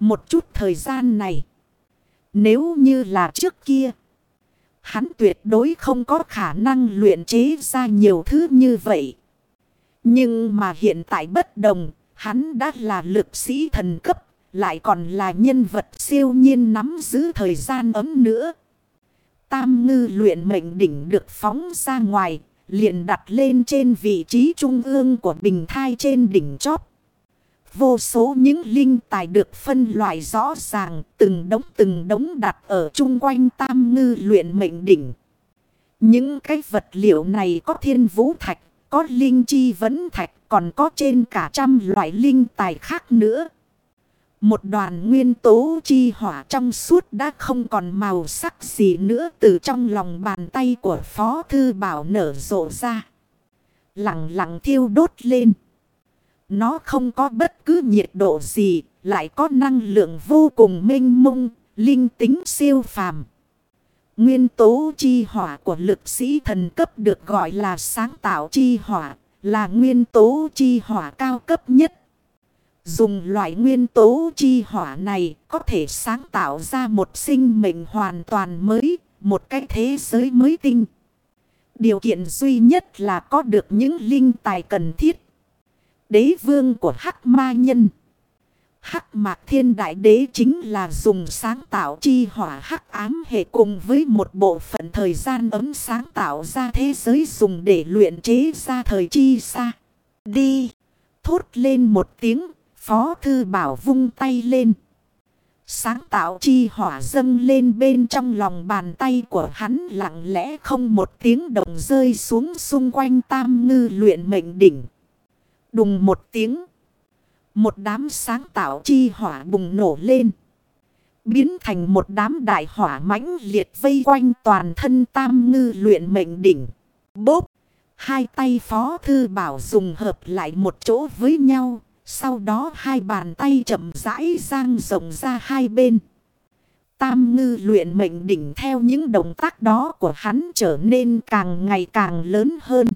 Một chút thời gian này. Nếu như là trước kia. Hắn tuyệt đối không có khả năng luyện chế ra nhiều thứ như vậy. Nhưng mà hiện tại bất đồng. Hắn đã là lực sĩ thần cấp. Lại còn là nhân vật siêu nhiên nắm giữ thời gian ấm nữa. Tam ngư luyện mệnh đỉnh được phóng ra ngoài. Liền đặt lên trên vị trí trung ương của bình thai trên đỉnh chóp. Vô số những linh tài được phân loại rõ ràng, từng đống từng đống đặt ở chung quanh tam ngư luyện mệnh đỉnh. Những cái vật liệu này có thiên vũ thạch, có linh chi vấn thạch, còn có trên cả trăm loại linh tài khác nữa. Một đoàn nguyên tố chi hỏa trong suốt đã không còn màu sắc gì nữa từ trong lòng bàn tay của Phó Thư Bảo nở rộ ra. Lặng lặng thiêu đốt lên. Nó không có bất cứ nhiệt độ gì, lại có năng lượng vô cùng mênh mông, linh tính siêu phàm. Nguyên tố chi hỏa của lực sĩ thần cấp được gọi là sáng tạo chi hỏa, là nguyên tố chi hỏa cao cấp nhất. Dùng loại nguyên tố chi hỏa này có thể sáng tạo ra một sinh mệnh hoàn toàn mới, một cái thế giới mới tinh. Điều kiện duy nhất là có được những linh tài cần thiết đế vương của hắc ma nhân. Hắc mạc thiên đại đế chính là dùng sáng tạo chi hỏa hắc ám hệ cùng với một bộ phận thời gian ấm sáng tạo ra thế giới dùng để luyện chế ra thời chi xa. Đi! Thốt lên một tiếng, phó thư bảo vung tay lên. Sáng tạo chi hỏa dâng lên bên trong lòng bàn tay của hắn lặng lẽ không một tiếng động rơi xuống xung quanh tam ngư luyện mệnh đỉnh. Đùng một tiếng. Một đám sáng tạo chi hỏa bùng nổ lên. Biến thành một đám đại hỏa mãnh liệt vây quanh toàn thân tam ngư luyện mệnh đỉnh. Bốp. Hai tay phó thư bảo dùng hợp lại một chỗ với nhau. Sau đó hai bàn tay chậm rãi giang rộng ra hai bên. Tam ngư luyện mệnh đỉnh theo những động tác đó của hắn trở nên càng ngày càng lớn hơn.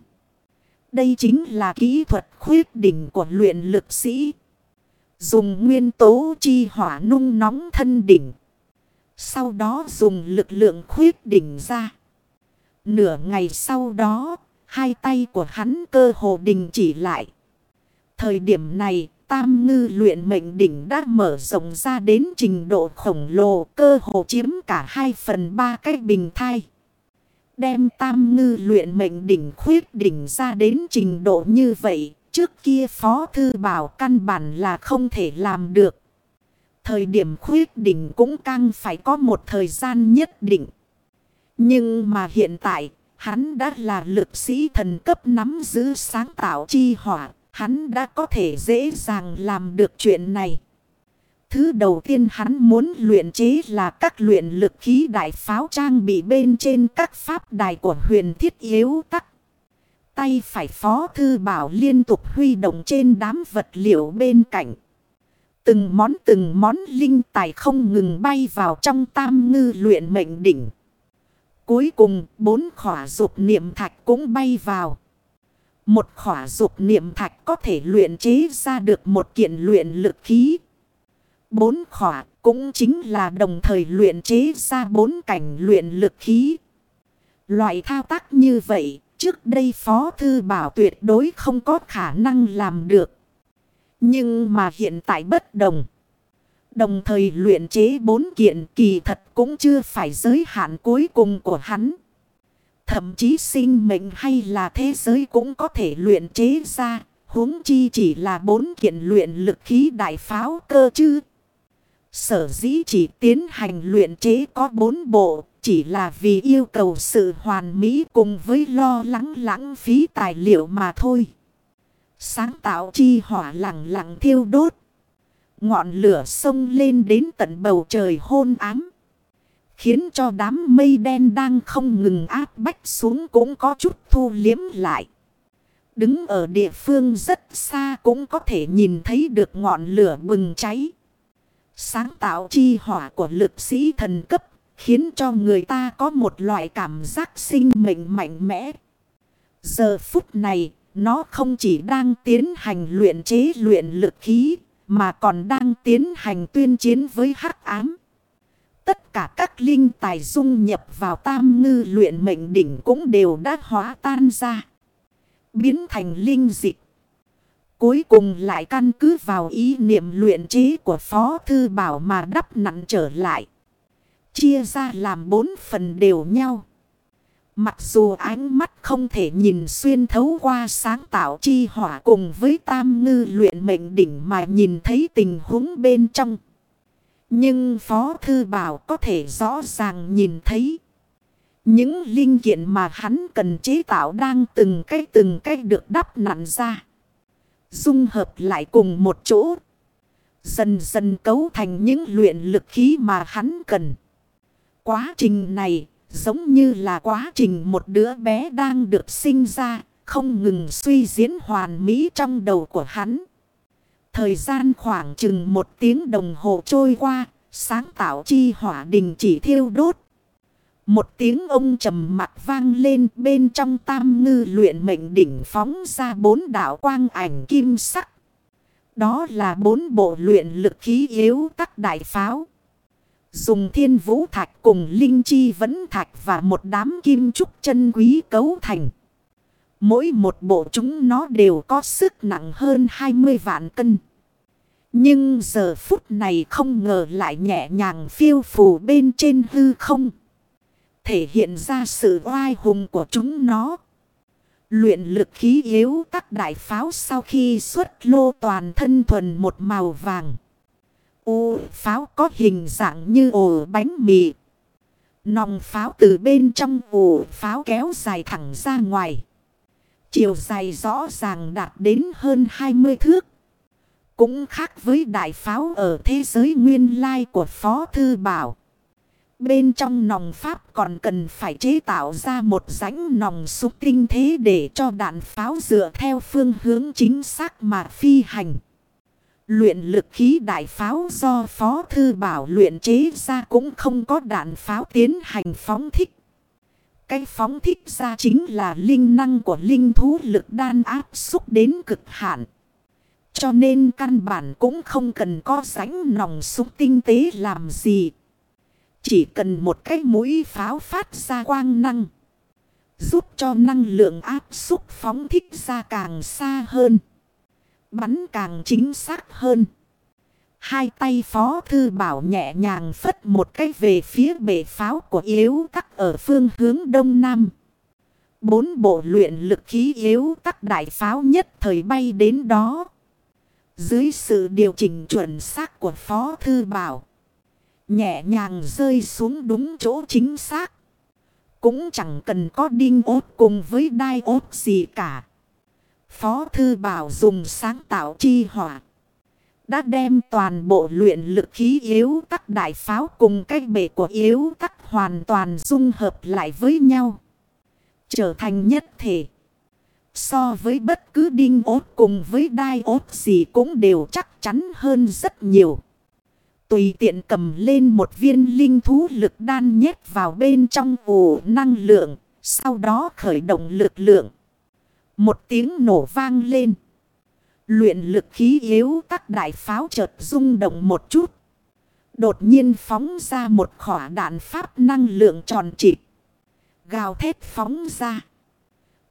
Đây chính là kỹ thuật khuyết đỉnh của luyện lực sĩ. Dùng nguyên tố chi hỏa nung nóng thân đỉnh. Sau đó dùng lực lượng khuyết đỉnh ra. Nửa ngày sau đó, hai tay của hắn cơ hồ đình chỉ lại. Thời điểm này, tam ngư luyện mệnh đỉnh đã mở rộng ra đến trình độ khổng lồ cơ hồ chiếm cả hai phần ba cái bình thai. Đem tam ngư luyện mệnh đỉnh khuyết đỉnh ra đến trình độ như vậy. Trước kia Phó Thư Bảo căn bản là không thể làm được. Thời điểm khuyết đỉnh cũng căng phải có một thời gian nhất định. Nhưng mà hiện tại, hắn đã là lực sĩ thần cấp nắm giữ sáng tạo chi hỏa. Hắn đã có thể dễ dàng làm được chuyện này. Thứ đầu tiên hắn muốn luyện chế là các luyện lực khí đại pháo trang bị bên trên các pháp đài của huyền thiết yếu tắc. Tay phải phó thư bảo liên tục huy động trên đám vật liệu bên cạnh. Từng món từng món linh tài không ngừng bay vào trong tam ngư luyện mệnh đỉnh. Cuối cùng, bốn khỏa dục niệm thạch cũng bay vào. Một khỏa dục niệm thạch có thể luyện chế ra được một kiện luyện lực khí. Bốn khỏa cũng chính là đồng thời luyện chế ra bốn cảnh luyện lực khí. Loại thao tác như vậy, trước đây Phó Thư Bảo tuyệt đối không có khả năng làm được. Nhưng mà hiện tại bất đồng. Đồng thời luyện chế bốn kiện kỳ thật cũng chưa phải giới hạn cuối cùng của hắn. Thậm chí sinh mệnh hay là thế giới cũng có thể luyện chế ra. huống chi chỉ là bốn kiện luyện lực khí đại pháo cơ chứ. Sở dĩ chỉ tiến hành luyện chế có bốn bộ, chỉ là vì yêu cầu sự hoàn mỹ cùng với lo lắng lãng phí tài liệu mà thôi. Sáng tạo chi hỏa lặng lặng thiêu đốt. Ngọn lửa sông lên đến tận bầu trời hôn ám. Khiến cho đám mây đen đang không ngừng áp bách xuống cũng có chút thu liếm lại. Đứng ở địa phương rất xa cũng có thể nhìn thấy được ngọn lửa bừng cháy. Sáng tạo chi hỏa của lực sĩ thần cấp khiến cho người ta có một loại cảm giác sinh mệnh mạnh mẽ. Giờ phút này, nó không chỉ đang tiến hành luyện chế luyện lực khí, mà còn đang tiến hành tuyên chiến với hắc ám. Tất cả các linh tài dung nhập vào tam ngư luyện mệnh đỉnh cũng đều đã hóa tan ra. Biến thành linh dịch. Cuối cùng lại căn cứ vào ý niệm luyện trí của Phó Thư Bảo mà đắp nặng trở lại. Chia ra làm bốn phần đều nhau. Mặc dù ánh mắt không thể nhìn xuyên thấu qua sáng tạo chi hỏa cùng với tam ngư luyện mệnh đỉnh mà nhìn thấy tình huống bên trong. Nhưng Phó Thư Bảo có thể rõ ràng nhìn thấy. Những linh kiện mà hắn cần chế tạo đang từng cái từng cái được đắp nặn ra. Dung hợp lại cùng một chỗ. Dần dần cấu thành những luyện lực khí mà hắn cần. Quá trình này giống như là quá trình một đứa bé đang được sinh ra. Không ngừng suy diễn hoàn mỹ trong đầu của hắn. Thời gian khoảng chừng một tiếng đồng hồ trôi qua. Sáng tạo chi hỏa đình chỉ thiêu đốt. Một tiếng ông trầm mặt vang lên bên trong tam ngư luyện mệnh đỉnh phóng ra bốn đạo quang ảnh kim sắc. Đó là bốn bộ luyện lực khí yếu tắc đại pháo. Dùng thiên vũ thạch cùng linh chi vẫn thạch và một đám kim trúc chân quý cấu thành. Mỗi một bộ chúng nó đều có sức nặng hơn 20 vạn cân. Nhưng giờ phút này không ngờ lại nhẹ nhàng phiêu phù bên trên hư không thể hiện ra sự oai hùng của chúng nó. Luyện lực khí yếu các đại pháo sau khi xuất lô toàn thân thuần một màu vàng. U pháo có hình dạng như ổ bánh mì. Nòng pháo từ bên trong ổ pháo kéo dài thẳng ra ngoài. Chiều dài rõ ràng đạt đến hơn 20 thước. Cũng khác với đại pháo ở thế giới nguyên lai của Phó Thư Bảo. Bên trong nòng pháp còn cần phải chế tạo ra một rãnh nòng xúc tinh thế để cho đạn pháo dựa theo phương hướng chính xác mà phi hành. Luyện lực khí đại pháo do Phó Thư Bảo luyện chế ra cũng không có đạn pháo tiến hành phóng thích. Cái phóng thích ra chính là linh năng của linh thú lực đan áp xúc đến cực hạn. Cho nên căn bản cũng không cần có rãnh nòng súng tinh tế làm gì. Chỉ cần một cái mũi pháo phát ra quang năng. Giúp cho năng lượng áp xúc phóng thích ra càng xa hơn. Bắn càng chính xác hơn. Hai tay phó thư bảo nhẹ nhàng phất một cái về phía bể pháo của yếu tắc ở phương hướng đông nam. Bốn bộ luyện lực khí yếu tắc đại pháo nhất thời bay đến đó. Dưới sự điều chỉnh chuẩn xác của phó thư bảo. Nhẹ nhàng rơi xuống đúng chỗ chính xác. Cũng chẳng cần có đinh ốt cùng với đai ốt gì cả. Phó Thư Bảo dùng sáng tạo chi hỏa. Đã đem toàn bộ luyện lực khí yếu tắc đại pháo cùng cái bể của yếu tắc hoàn toàn dung hợp lại với nhau. Trở thành nhất thể. So với bất cứ đinh ốt cùng với đai ốt gì cũng đều chắc chắn hơn rất nhiều. Tùy tiện cầm lên một viên linh thú lực đan nhét vào bên trong ủ năng lượng. Sau đó khởi động lực lượng. Một tiếng nổ vang lên. Luyện lực khí yếu, các đại pháo chợt rung động một chút. Đột nhiên phóng ra một khỏa đạn pháp năng lượng tròn trịt. Gào thét phóng ra.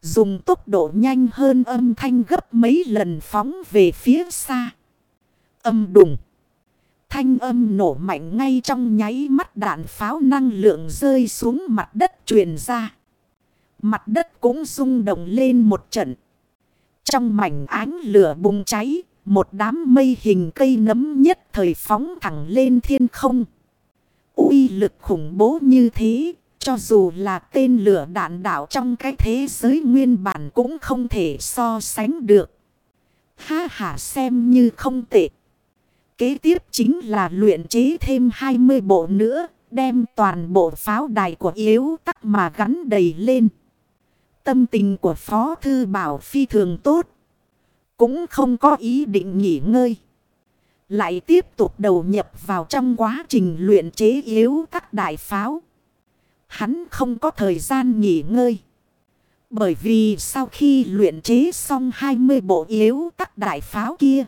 Dùng tốc độ nhanh hơn âm thanh gấp mấy lần phóng về phía xa. Âm đùng. Thanh âm nổ mạnh ngay trong nháy mắt đạn pháo năng lượng rơi xuống mặt đất truyền ra. Mặt đất cũng rung động lên một trận. Trong mảnh ánh lửa bùng cháy, một đám mây hình cây nấm nhất thời phóng thẳng lên thiên không. uy lực khủng bố như thế, cho dù là tên lửa đạn đạo trong cái thế giới nguyên bản cũng không thể so sánh được. Ha ha xem như không tệ. Kế tiếp chính là luyện chế thêm 20 bộ nữa, đem toàn bộ pháo đài của yếu tắc mà gắn đầy lên. Tâm tình của Phó Thư Bảo phi thường tốt. Cũng không có ý định nghỉ ngơi. Lại tiếp tục đầu nhập vào trong quá trình luyện chế yếu tắc đại pháo. Hắn không có thời gian nghỉ ngơi. Bởi vì sau khi luyện chế xong 20 bộ yếu tắc đại pháo kia.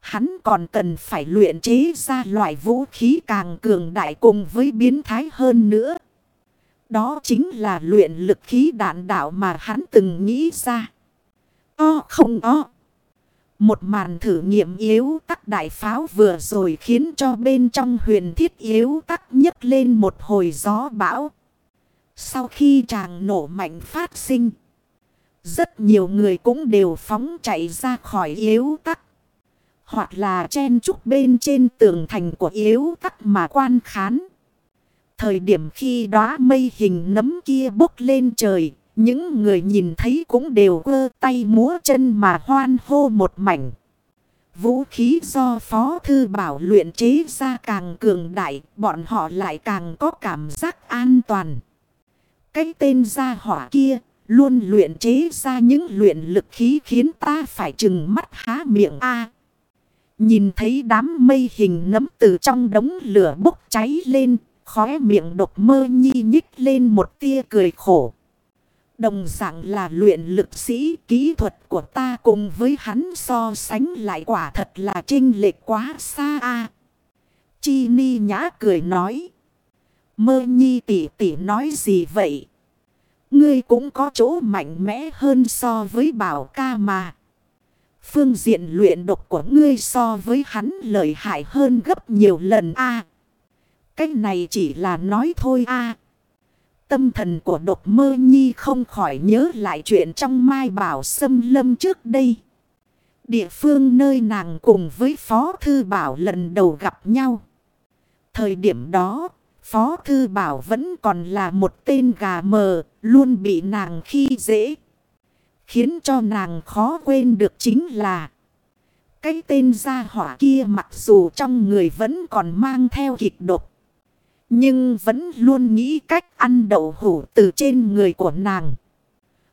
Hắn còn cần phải luyện chế ra loại vũ khí càng cường đại cùng với biến thái hơn nữa. Đó chính là luyện lực khí đạn đạo mà hắn từng nghĩ ra. O không o. Một màn thử nghiệm yếu tắc đại pháo vừa rồi khiến cho bên trong huyền thiết yếu tắc nhấc lên một hồi gió bão. Sau khi chàng nổ mạnh phát sinh. Rất nhiều người cũng đều phóng chạy ra khỏi yếu tắc. Hoặc là chen trúc bên trên tường thành của yếu tắc mà quan khán. Thời điểm khi đóa mây hình nấm kia bốc lên trời. Những người nhìn thấy cũng đều quơ tay múa chân mà hoan hô một mảnh. Vũ khí do Phó Thư Bảo luyện chế ra càng cường đại, bọn họ lại càng có cảm giác an toàn. Cái tên gia hỏa kia, luôn luyện chế ra những luyện lực khí khiến ta phải chừng mắt há miệng a Nhìn thấy đám mây hình nấm từ trong đống lửa bốc cháy lên, khóe miệng độc mơ nhi nhích lên một tia cười khổ. Đồng dạng là luyện lực sĩ kỹ thuật của ta cùng với hắn so sánh lại quả thật là trinh lệch quá xa a Chi ni nhã cười nói. Mơ nhi tỷ tỷ nói gì vậy? Ngươi cũng có chỗ mạnh mẽ hơn so với bảo ca mà. Phương diện luyện độc của ngươi so với hắn lợi hại hơn gấp nhiều lần a à, cái này chỉ là nói thôi a Tâm thần của độc mơ nhi không khỏi nhớ lại chuyện trong mai bảo xâm lâm trước đây. Địa phương nơi nàng cùng với Phó Thư Bảo lần đầu gặp nhau. Thời điểm đó, Phó Thư Bảo vẫn còn là một tên gà mờ, luôn bị nàng khi dễ. Khiến cho nàng khó quên được chính là Cái tên gia hỏa kia mặc dù trong người vẫn còn mang theo kịch độc nhưng vẫn luôn nghĩ cách ăn đậu hủ từ trên người của nàng.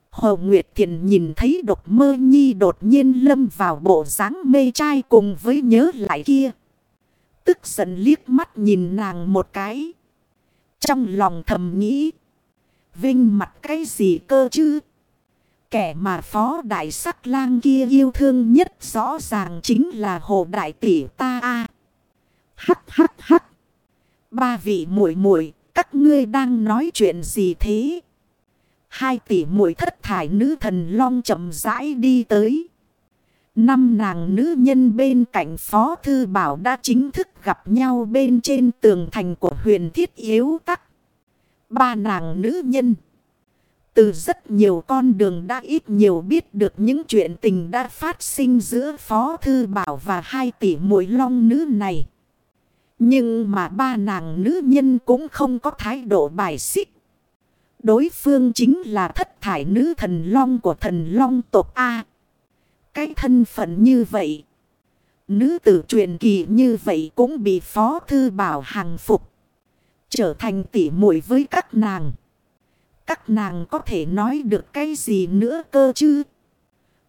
Hồ Nguyệt Thiền nhìn thấy độc mơ nhi đột nhiên lâm vào bộ dáng mê trai cùng với nhớ lại kia. Tức giận liếc mắt nhìn nàng một cái. Trong lòng thầm nghĩ, Vinh mặt cái gì cơ chứ? Kẻ mà phó đại sắc lang kia yêu thương nhất rõ ràng chính là hồ đại tỷ ta a. Hắc hắc hắc. Ba vị muội muội, các ngươi đang nói chuyện gì thế? Hai tỷ muội thất thải nữ thần long chậm rãi đi tới. Năm nàng nữ nhân bên cạnh Phó Thư Bảo đã chính thức gặp nhau bên trên tường thành của huyền thiết yếu tắc. Ba nàng nữ nhân. Từ rất nhiều con đường đã ít nhiều biết được những chuyện tình đã phát sinh giữa Phó Thư Bảo và hai tỷ muội long nữ này. Nhưng mà ba nàng nữ nhân cũng không có thái độ bài xích. Đối phương chính là thất thải nữ thần long của thần long tộc A. Cái thân phận như vậy. Nữ tử truyền kỳ như vậy cũng bị Phó Thư Bảo hàng phục. Trở thành tỷ muội với các nàng. Các nàng có thể nói được cái gì nữa cơ chứ?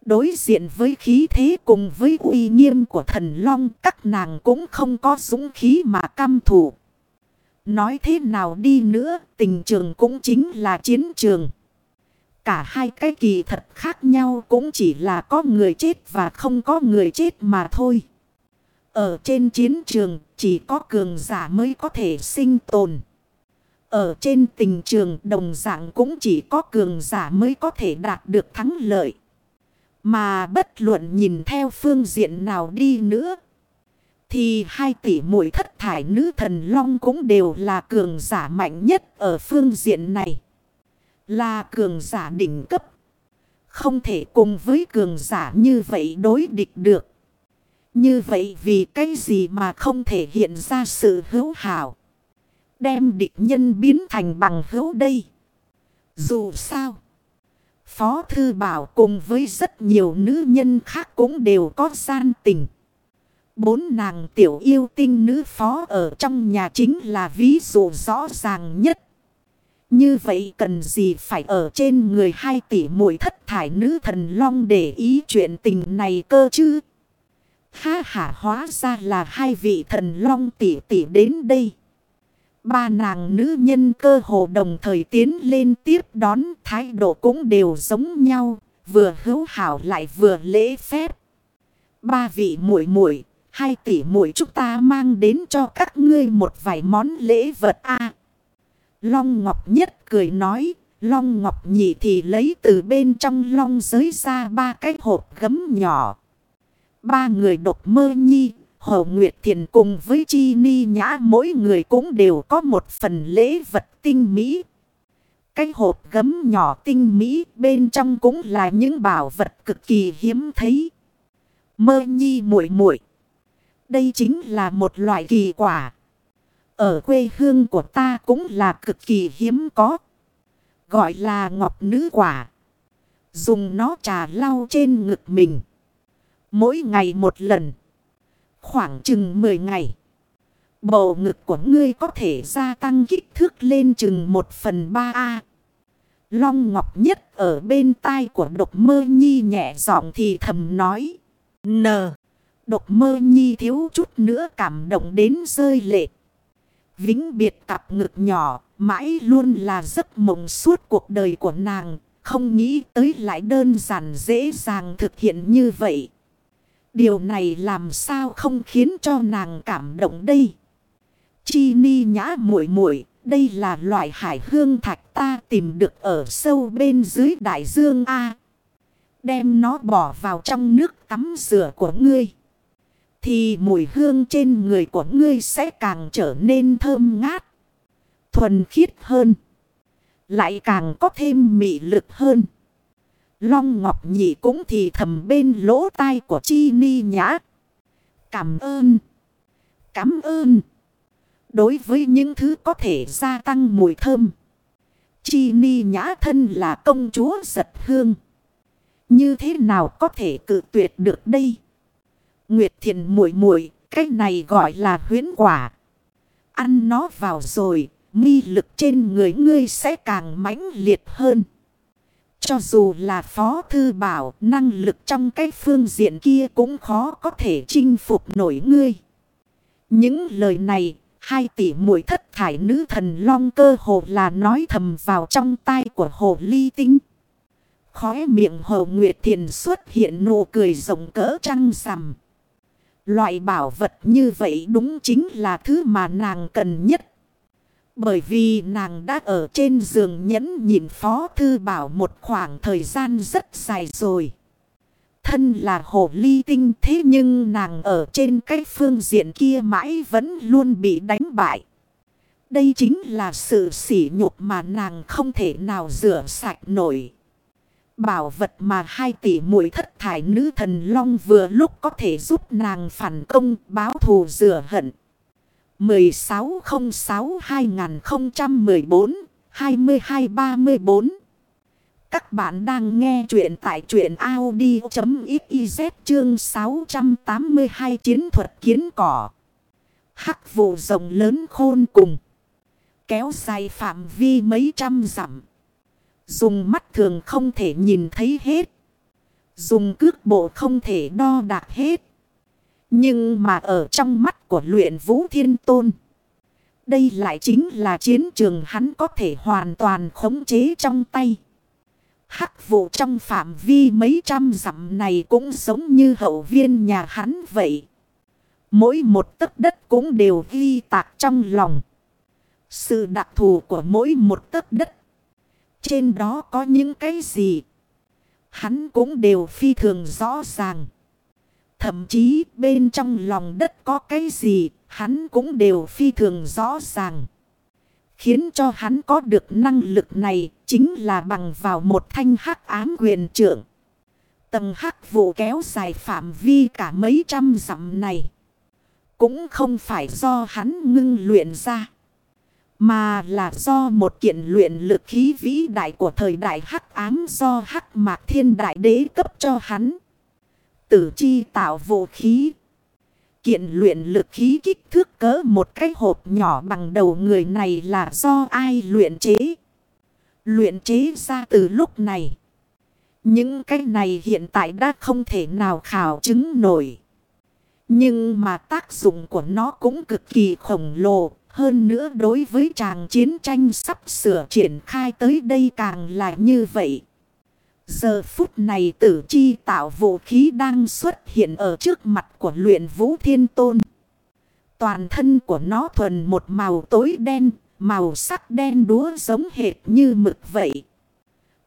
Đối diện với khí thế cùng với uy nghiêm của thần long, các nàng cũng không có dũng khí mà cam thủ. Nói thế nào đi nữa, tình trường cũng chính là chiến trường. Cả hai cái kỳ thật khác nhau cũng chỉ là có người chết và không có người chết mà thôi. Ở trên chiến trường, chỉ có cường giả mới có thể sinh tồn. Ở trên tình trường, đồng dạng cũng chỉ có cường giả mới có thể đạt được thắng lợi. Mà bất luận nhìn theo phương diện nào đi nữa. Thì hai tỷ muội thất thải nữ thần long cũng đều là cường giả mạnh nhất ở phương diện này. Là cường giả đỉnh cấp. Không thể cùng với cường giả như vậy đối địch được. Như vậy vì cái gì mà không thể hiện ra sự hữu hảo. Đem địch nhân biến thành bằng hữu đây. Dù sao. Phó Thư Bảo cùng với rất nhiều nữ nhân khác cũng đều có gian tình. Bốn nàng tiểu yêu tinh nữ phó ở trong nhà chính là ví dụ rõ ràng nhất. Như vậy cần gì phải ở trên người hai tỷ muội thất thải nữ thần long để ý chuyện tình này cơ chứ? Ha hả hóa ra là hai vị thần long tỷ tỷ đến đây. Ba nàng nữ nhân cơ hồ đồng thời tiến lên tiếp đón thái độ cũng đều giống nhau, vừa hữu hảo lại vừa lễ phép. Ba vị muội muội Hai tỷ muội chúng ta mang đến cho các ngươi một vài món lễ vật a Long Ngọc Nhất cười nói. Long Ngọc Nhị thì lấy từ bên trong long giới ra ba cái hộp gấm nhỏ. Ba người độc mơ nhi, Hồ Nguyệt Thiền cùng với Chi Ni Nhã mỗi người cũng đều có một phần lễ vật tinh mỹ. Cái hộp gấm nhỏ tinh mỹ bên trong cũng là những bảo vật cực kỳ hiếm thấy. Mơ nhi muội muội, Đây chính là một loại kỳ quả. Ở quê hương của ta cũng là cực kỳ hiếm có. Gọi là ngọc nữ quả. Dùng nó trà lau trên ngực mình. Mỗi ngày một lần. Khoảng chừng 10 ngày. Bầu ngực của ngươi có thể gia tăng kích thước lên chừng 1 phần 3A. Long Ngọc Nhất ở bên tai của độc mơ nhi nhẹ giọng thì thầm nói. N. Độc mơ nhi thiếu chút nữa cảm động đến rơi lệ. Vĩnh biệt cặp ngực nhỏ, mãi luôn là giấc mộng suốt cuộc đời của nàng. Không nghĩ tới lại đơn giản dễ dàng thực hiện như vậy. Điều này làm sao không khiến cho nàng cảm động đây? Chi ni nhã muội muội, đây là loại hải hương thạch ta tìm được ở sâu bên dưới đại dương A. Đem nó bỏ vào trong nước tắm rửa của ngươi. Thì mùi hương trên người của ngươi sẽ càng trở nên thơm ngát. Thuần khiết hơn. Lại càng có thêm mị lực hơn. Long Ngọc Nhị cũng thì thầm bên lỗ tai của Chi Ni Nhã. Cảm ơn. Cảm ơn. Đối với những thứ có thể gia tăng mùi thơm. Chi Ni Nhã thân là công chúa giật hương. Như thế nào có thể cự tuyệt được đây? Nguyệt thiền muội muội cái này gọi là huyến quả. Ăn nó vào rồi, mi lực trên người ngươi sẽ càng mãnh liệt hơn. Cho dù là phó thư bảo, năng lực trong cái phương diện kia cũng khó có thể chinh phục nổi ngươi. Những lời này, hai tỷ muội thất thải nữ thần long cơ hồ là nói thầm vào trong tai của hồ ly tinh. Khóe miệng hồ nguyệt thiền xuất hiện nụ cười rộng cỡ trăng rằm. Loại bảo vật như vậy đúng chính là thứ mà nàng cần nhất. Bởi vì nàng đã ở trên giường nhẫn nhìn Phó Thư Bảo một khoảng thời gian rất dài rồi. Thân là hồ ly tinh thế nhưng nàng ở trên cái phương diện kia mãi vẫn luôn bị đánh bại. Đây chính là sự sỉ nhục mà nàng không thể nào rửa sạch nổi. Bảo vật mà hai tỷ mũi thất thải nữ thần long vừa lúc có thể giúp nàng phản công, báo thù rửa hận. 1606-2014-2234 Các bạn đang nghe chuyện tại chuyện Audi.xyz chương 682 chiến thuật kiến cỏ. Hắc vụ rộng lớn khôn cùng. Kéo dài phạm vi mấy trăm dặm. Dùng mắt thường không thể nhìn thấy hết. Dùng cước bộ không thể đo đạc hết. Nhưng mà ở trong mắt của luyện vũ thiên tôn. Đây lại chính là chiến trường hắn có thể hoàn toàn khống chế trong tay. Hắc vụ trong phạm vi mấy trăm dặm này cũng giống như hậu viên nhà hắn vậy. Mỗi một tấc đất cũng đều ghi tạc trong lòng. Sự đặc thù của mỗi một tấc đất. Trên đó có những cái gì? Hắn cũng đều phi thường rõ ràng. Thậm chí bên trong lòng đất có cái gì, hắn cũng đều phi thường rõ ràng. Khiến cho hắn có được năng lực này chính là bằng vào một thanh hắc ám quyền trưởng. Tầng hắc vụ kéo dài phạm vi cả mấy trăm dặm này. Cũng không phải do hắn ngưng luyện ra. Mà là do một kiện luyện lực khí vĩ đại của thời đại hắc ám do hắc mạc thiên đại đế cấp cho hắn. Tử chi tạo vũ khí. Kiện luyện lực khí kích thước cỡ một cái hộp nhỏ bằng đầu người này là do ai luyện chế. Luyện chế ra từ lúc này. Những cái này hiện tại đã không thể nào khảo chứng nổi. Nhưng mà tác dụng của nó cũng cực kỳ khổng lồ. Hơn nữa đối với tràng chiến tranh sắp sửa triển khai tới đây càng là như vậy. Giờ phút này tử chi tạo vũ khí đang xuất hiện ở trước mặt của luyện vũ thiên tôn. Toàn thân của nó thuần một màu tối đen, màu sắc đen đúa giống hệt như mực vậy.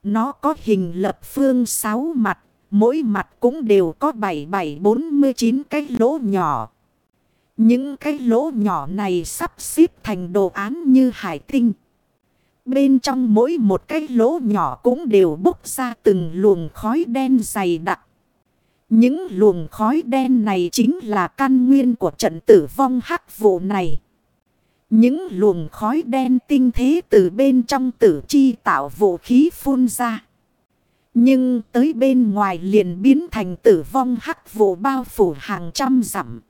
Nó có hình lập phương sáu mặt, mỗi mặt cũng đều có 7749 cái lỗ nhỏ. Những cái lỗ nhỏ này sắp xếp thành đồ án như hải tinh. Bên trong mỗi một cái lỗ nhỏ cũng đều bốc ra từng luồng khói đen dày đặc. Những luồng khói đen này chính là căn nguyên của trận tử vong hắc vụ này. Những luồng khói đen tinh thế từ bên trong tử chi tạo vũ khí phun ra. Nhưng tới bên ngoài liền biến thành tử vong hắc vụ bao phủ hàng trăm dặm.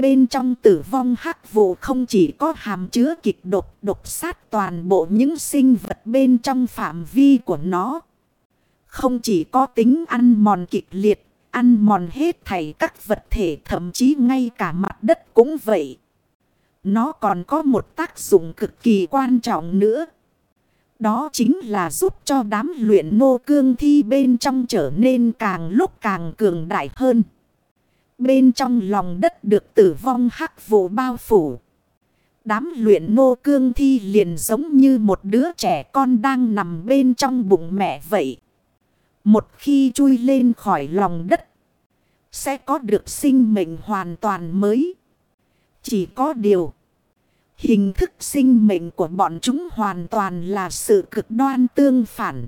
Bên trong tử vong hắc vụ không chỉ có hàm chứa kịch độc độc sát toàn bộ những sinh vật bên trong phạm vi của nó. Không chỉ có tính ăn mòn kịch liệt, ăn mòn hết thảy các vật thể thậm chí ngay cả mặt đất cũng vậy. Nó còn có một tác dụng cực kỳ quan trọng nữa. Đó chính là giúp cho đám luyện nô cương thi bên trong trở nên càng lúc càng cường đại hơn. Bên trong lòng đất được tử vong hắc vụ bao phủ. Đám luyện nô cương thi liền giống như một đứa trẻ con đang nằm bên trong bụng mẹ vậy. Một khi chui lên khỏi lòng đất, sẽ có được sinh mệnh hoàn toàn mới. Chỉ có điều, hình thức sinh mệnh của bọn chúng hoàn toàn là sự cực đoan tương phản.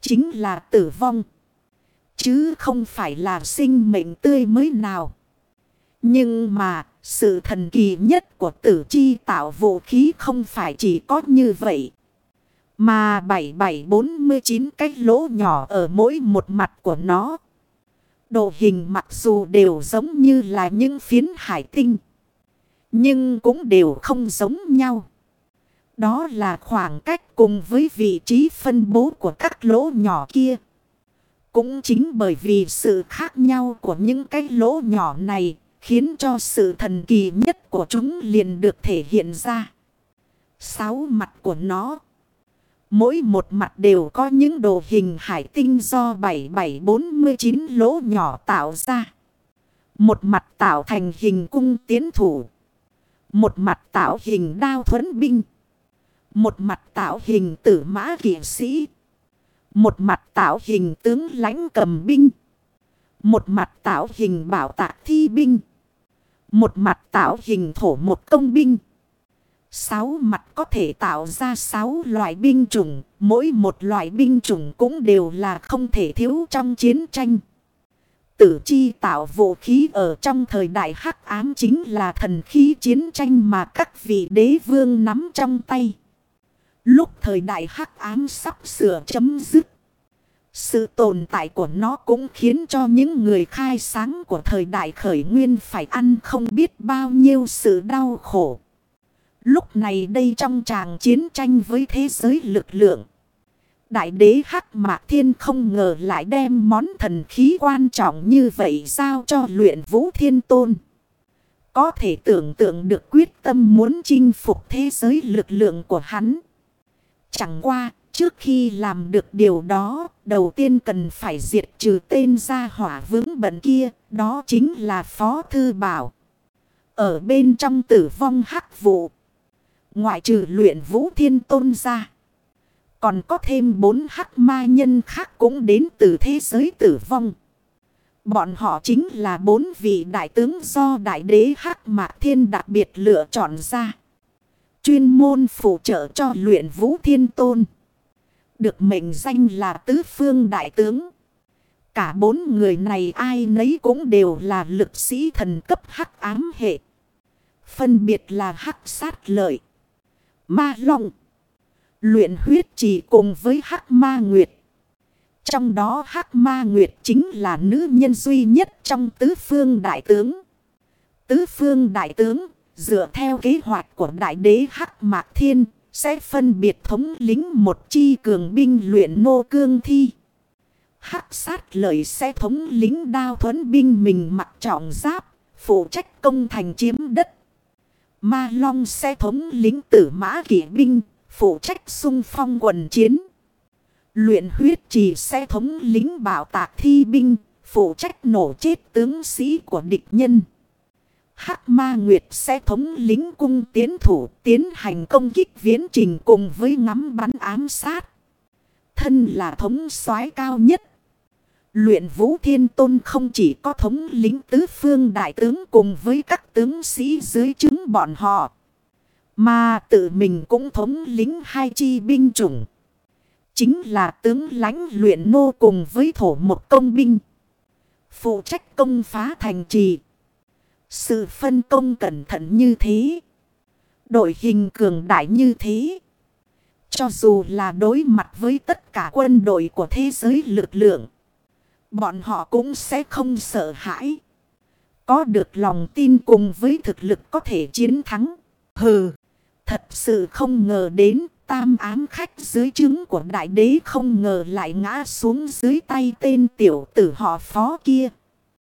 Chính là tử vong. Chứ không phải là sinh mệnh tươi mới nào. Nhưng mà, sự thần kỳ nhất của tử chi tạo vũ khí không phải chỉ có như vậy. Mà 7749 cái lỗ nhỏ ở mỗi một mặt của nó. Độ hình mặc dù đều giống như là những phiến hải tinh. Nhưng cũng đều không giống nhau. Đó là khoảng cách cùng với vị trí phân bố của các lỗ nhỏ kia. Cũng chính bởi vì sự khác nhau của những cái lỗ nhỏ này khiến cho sự thần kỳ nhất của chúng liền được thể hiện ra. Sáu mặt của nó. Mỗi một mặt đều có những đồ hình hải tinh do 7749 lỗ nhỏ tạo ra. Một mặt tạo thành hình cung tiến thủ. Một mặt tạo hình đao thuẫn binh. Một mặt tạo hình tử mã kỷ sĩ. Một mặt tạo hình tướng lãnh cầm binh. Một mặt tạo hình bảo tạc thi binh. Một mặt tạo hình thổ một công binh. Sáu mặt có thể tạo ra sáu loại binh chủng. Mỗi một loại binh chủng cũng đều là không thể thiếu trong chiến tranh. Tử chi tạo vũ khí ở trong thời đại hắc ám chính là thần khí chiến tranh mà các vị đế vương nắm trong tay. Lúc thời đại hắc ám sắp sửa chấm dứt. Sự tồn tại của nó cũng khiến cho những người khai sáng của thời đại khởi nguyên phải ăn không biết bao nhiêu sự đau khổ. Lúc này đây trong tràng chiến tranh với thế giới lực lượng. Đại đế Hắc Mạc Thiên không ngờ lại đem món thần khí quan trọng như vậy giao cho luyện vũ thiên tôn. Có thể tưởng tượng được quyết tâm muốn chinh phục thế giới lực lượng của hắn. Chẳng qua, trước khi làm được điều đó, đầu tiên cần phải diệt trừ tên gia hỏa vướng bận kia, đó chính là Phó Thư Bảo. Ở bên trong tử vong hắc vụ, ngoại trừ luyện vũ thiên tôn ra. Còn có thêm bốn hắc ma nhân khác cũng đến từ thế giới tử vong. Bọn họ chính là bốn vị đại tướng do đại đế hắc mạc thiên đặc biệt lựa chọn ra. Chuyên môn phụ trợ cho luyện vũ thiên tôn. Được mệnh danh là tứ phương đại tướng. Cả bốn người này ai nấy cũng đều là lực sĩ thần cấp hắc ám hệ. Phân biệt là hắc sát lợi. Ma long. Luyện huyết chỉ cùng với hắc ma nguyệt. Trong đó hắc ma nguyệt chính là nữ nhân duy nhất trong tứ phương đại tướng. Tứ phương đại tướng dựa theo kế hoạch của đại đế hắc mạc thiên sẽ phân biệt thống lính một chi cường binh luyện nô cương thi. Hắc sát lợi sẽ thống lính đao thuẫn binh mình mặc trọng giáp, phụ trách công thành chiếm đất. Ma Long sẽ thống lính tử mã kỵ binh, phụ trách sung phong quần chiến. Luyện huyết trì sẽ thống lính bảo tạc thi binh, phụ trách nổ chết tướng sĩ của địch nhân. Hắc ma nguyệt sẽ thống lính cung tiến thủ, tiến hành công kích viễn trình cùng với ngắm bắn ám sát. Thân là thống soái cao nhất. Luyện vũ thiên tôn không chỉ có thống lính tứ phương đại tướng cùng với các tướng sĩ dưới chứng bọn họ. Mà tự mình cũng thống lính hai chi binh chủng. Chính là tướng lãnh luyện nô cùng với thổ một công binh. Phụ trách công phá thành trì. Sự phân công cẩn thận như thế. Đội hình cường đại như thế. Cho dù là đối mặt với tất cả quân đội của thế giới lực lượng. Bọn họ cũng sẽ không sợ hãi. Có được lòng tin cùng với thực lực có thể chiến thắng. Hừ, thật sự không ngờ đến tam ám khách dưới chứng của đại đế không ngờ lại ngã xuống dưới tay tên tiểu tử họ phó kia.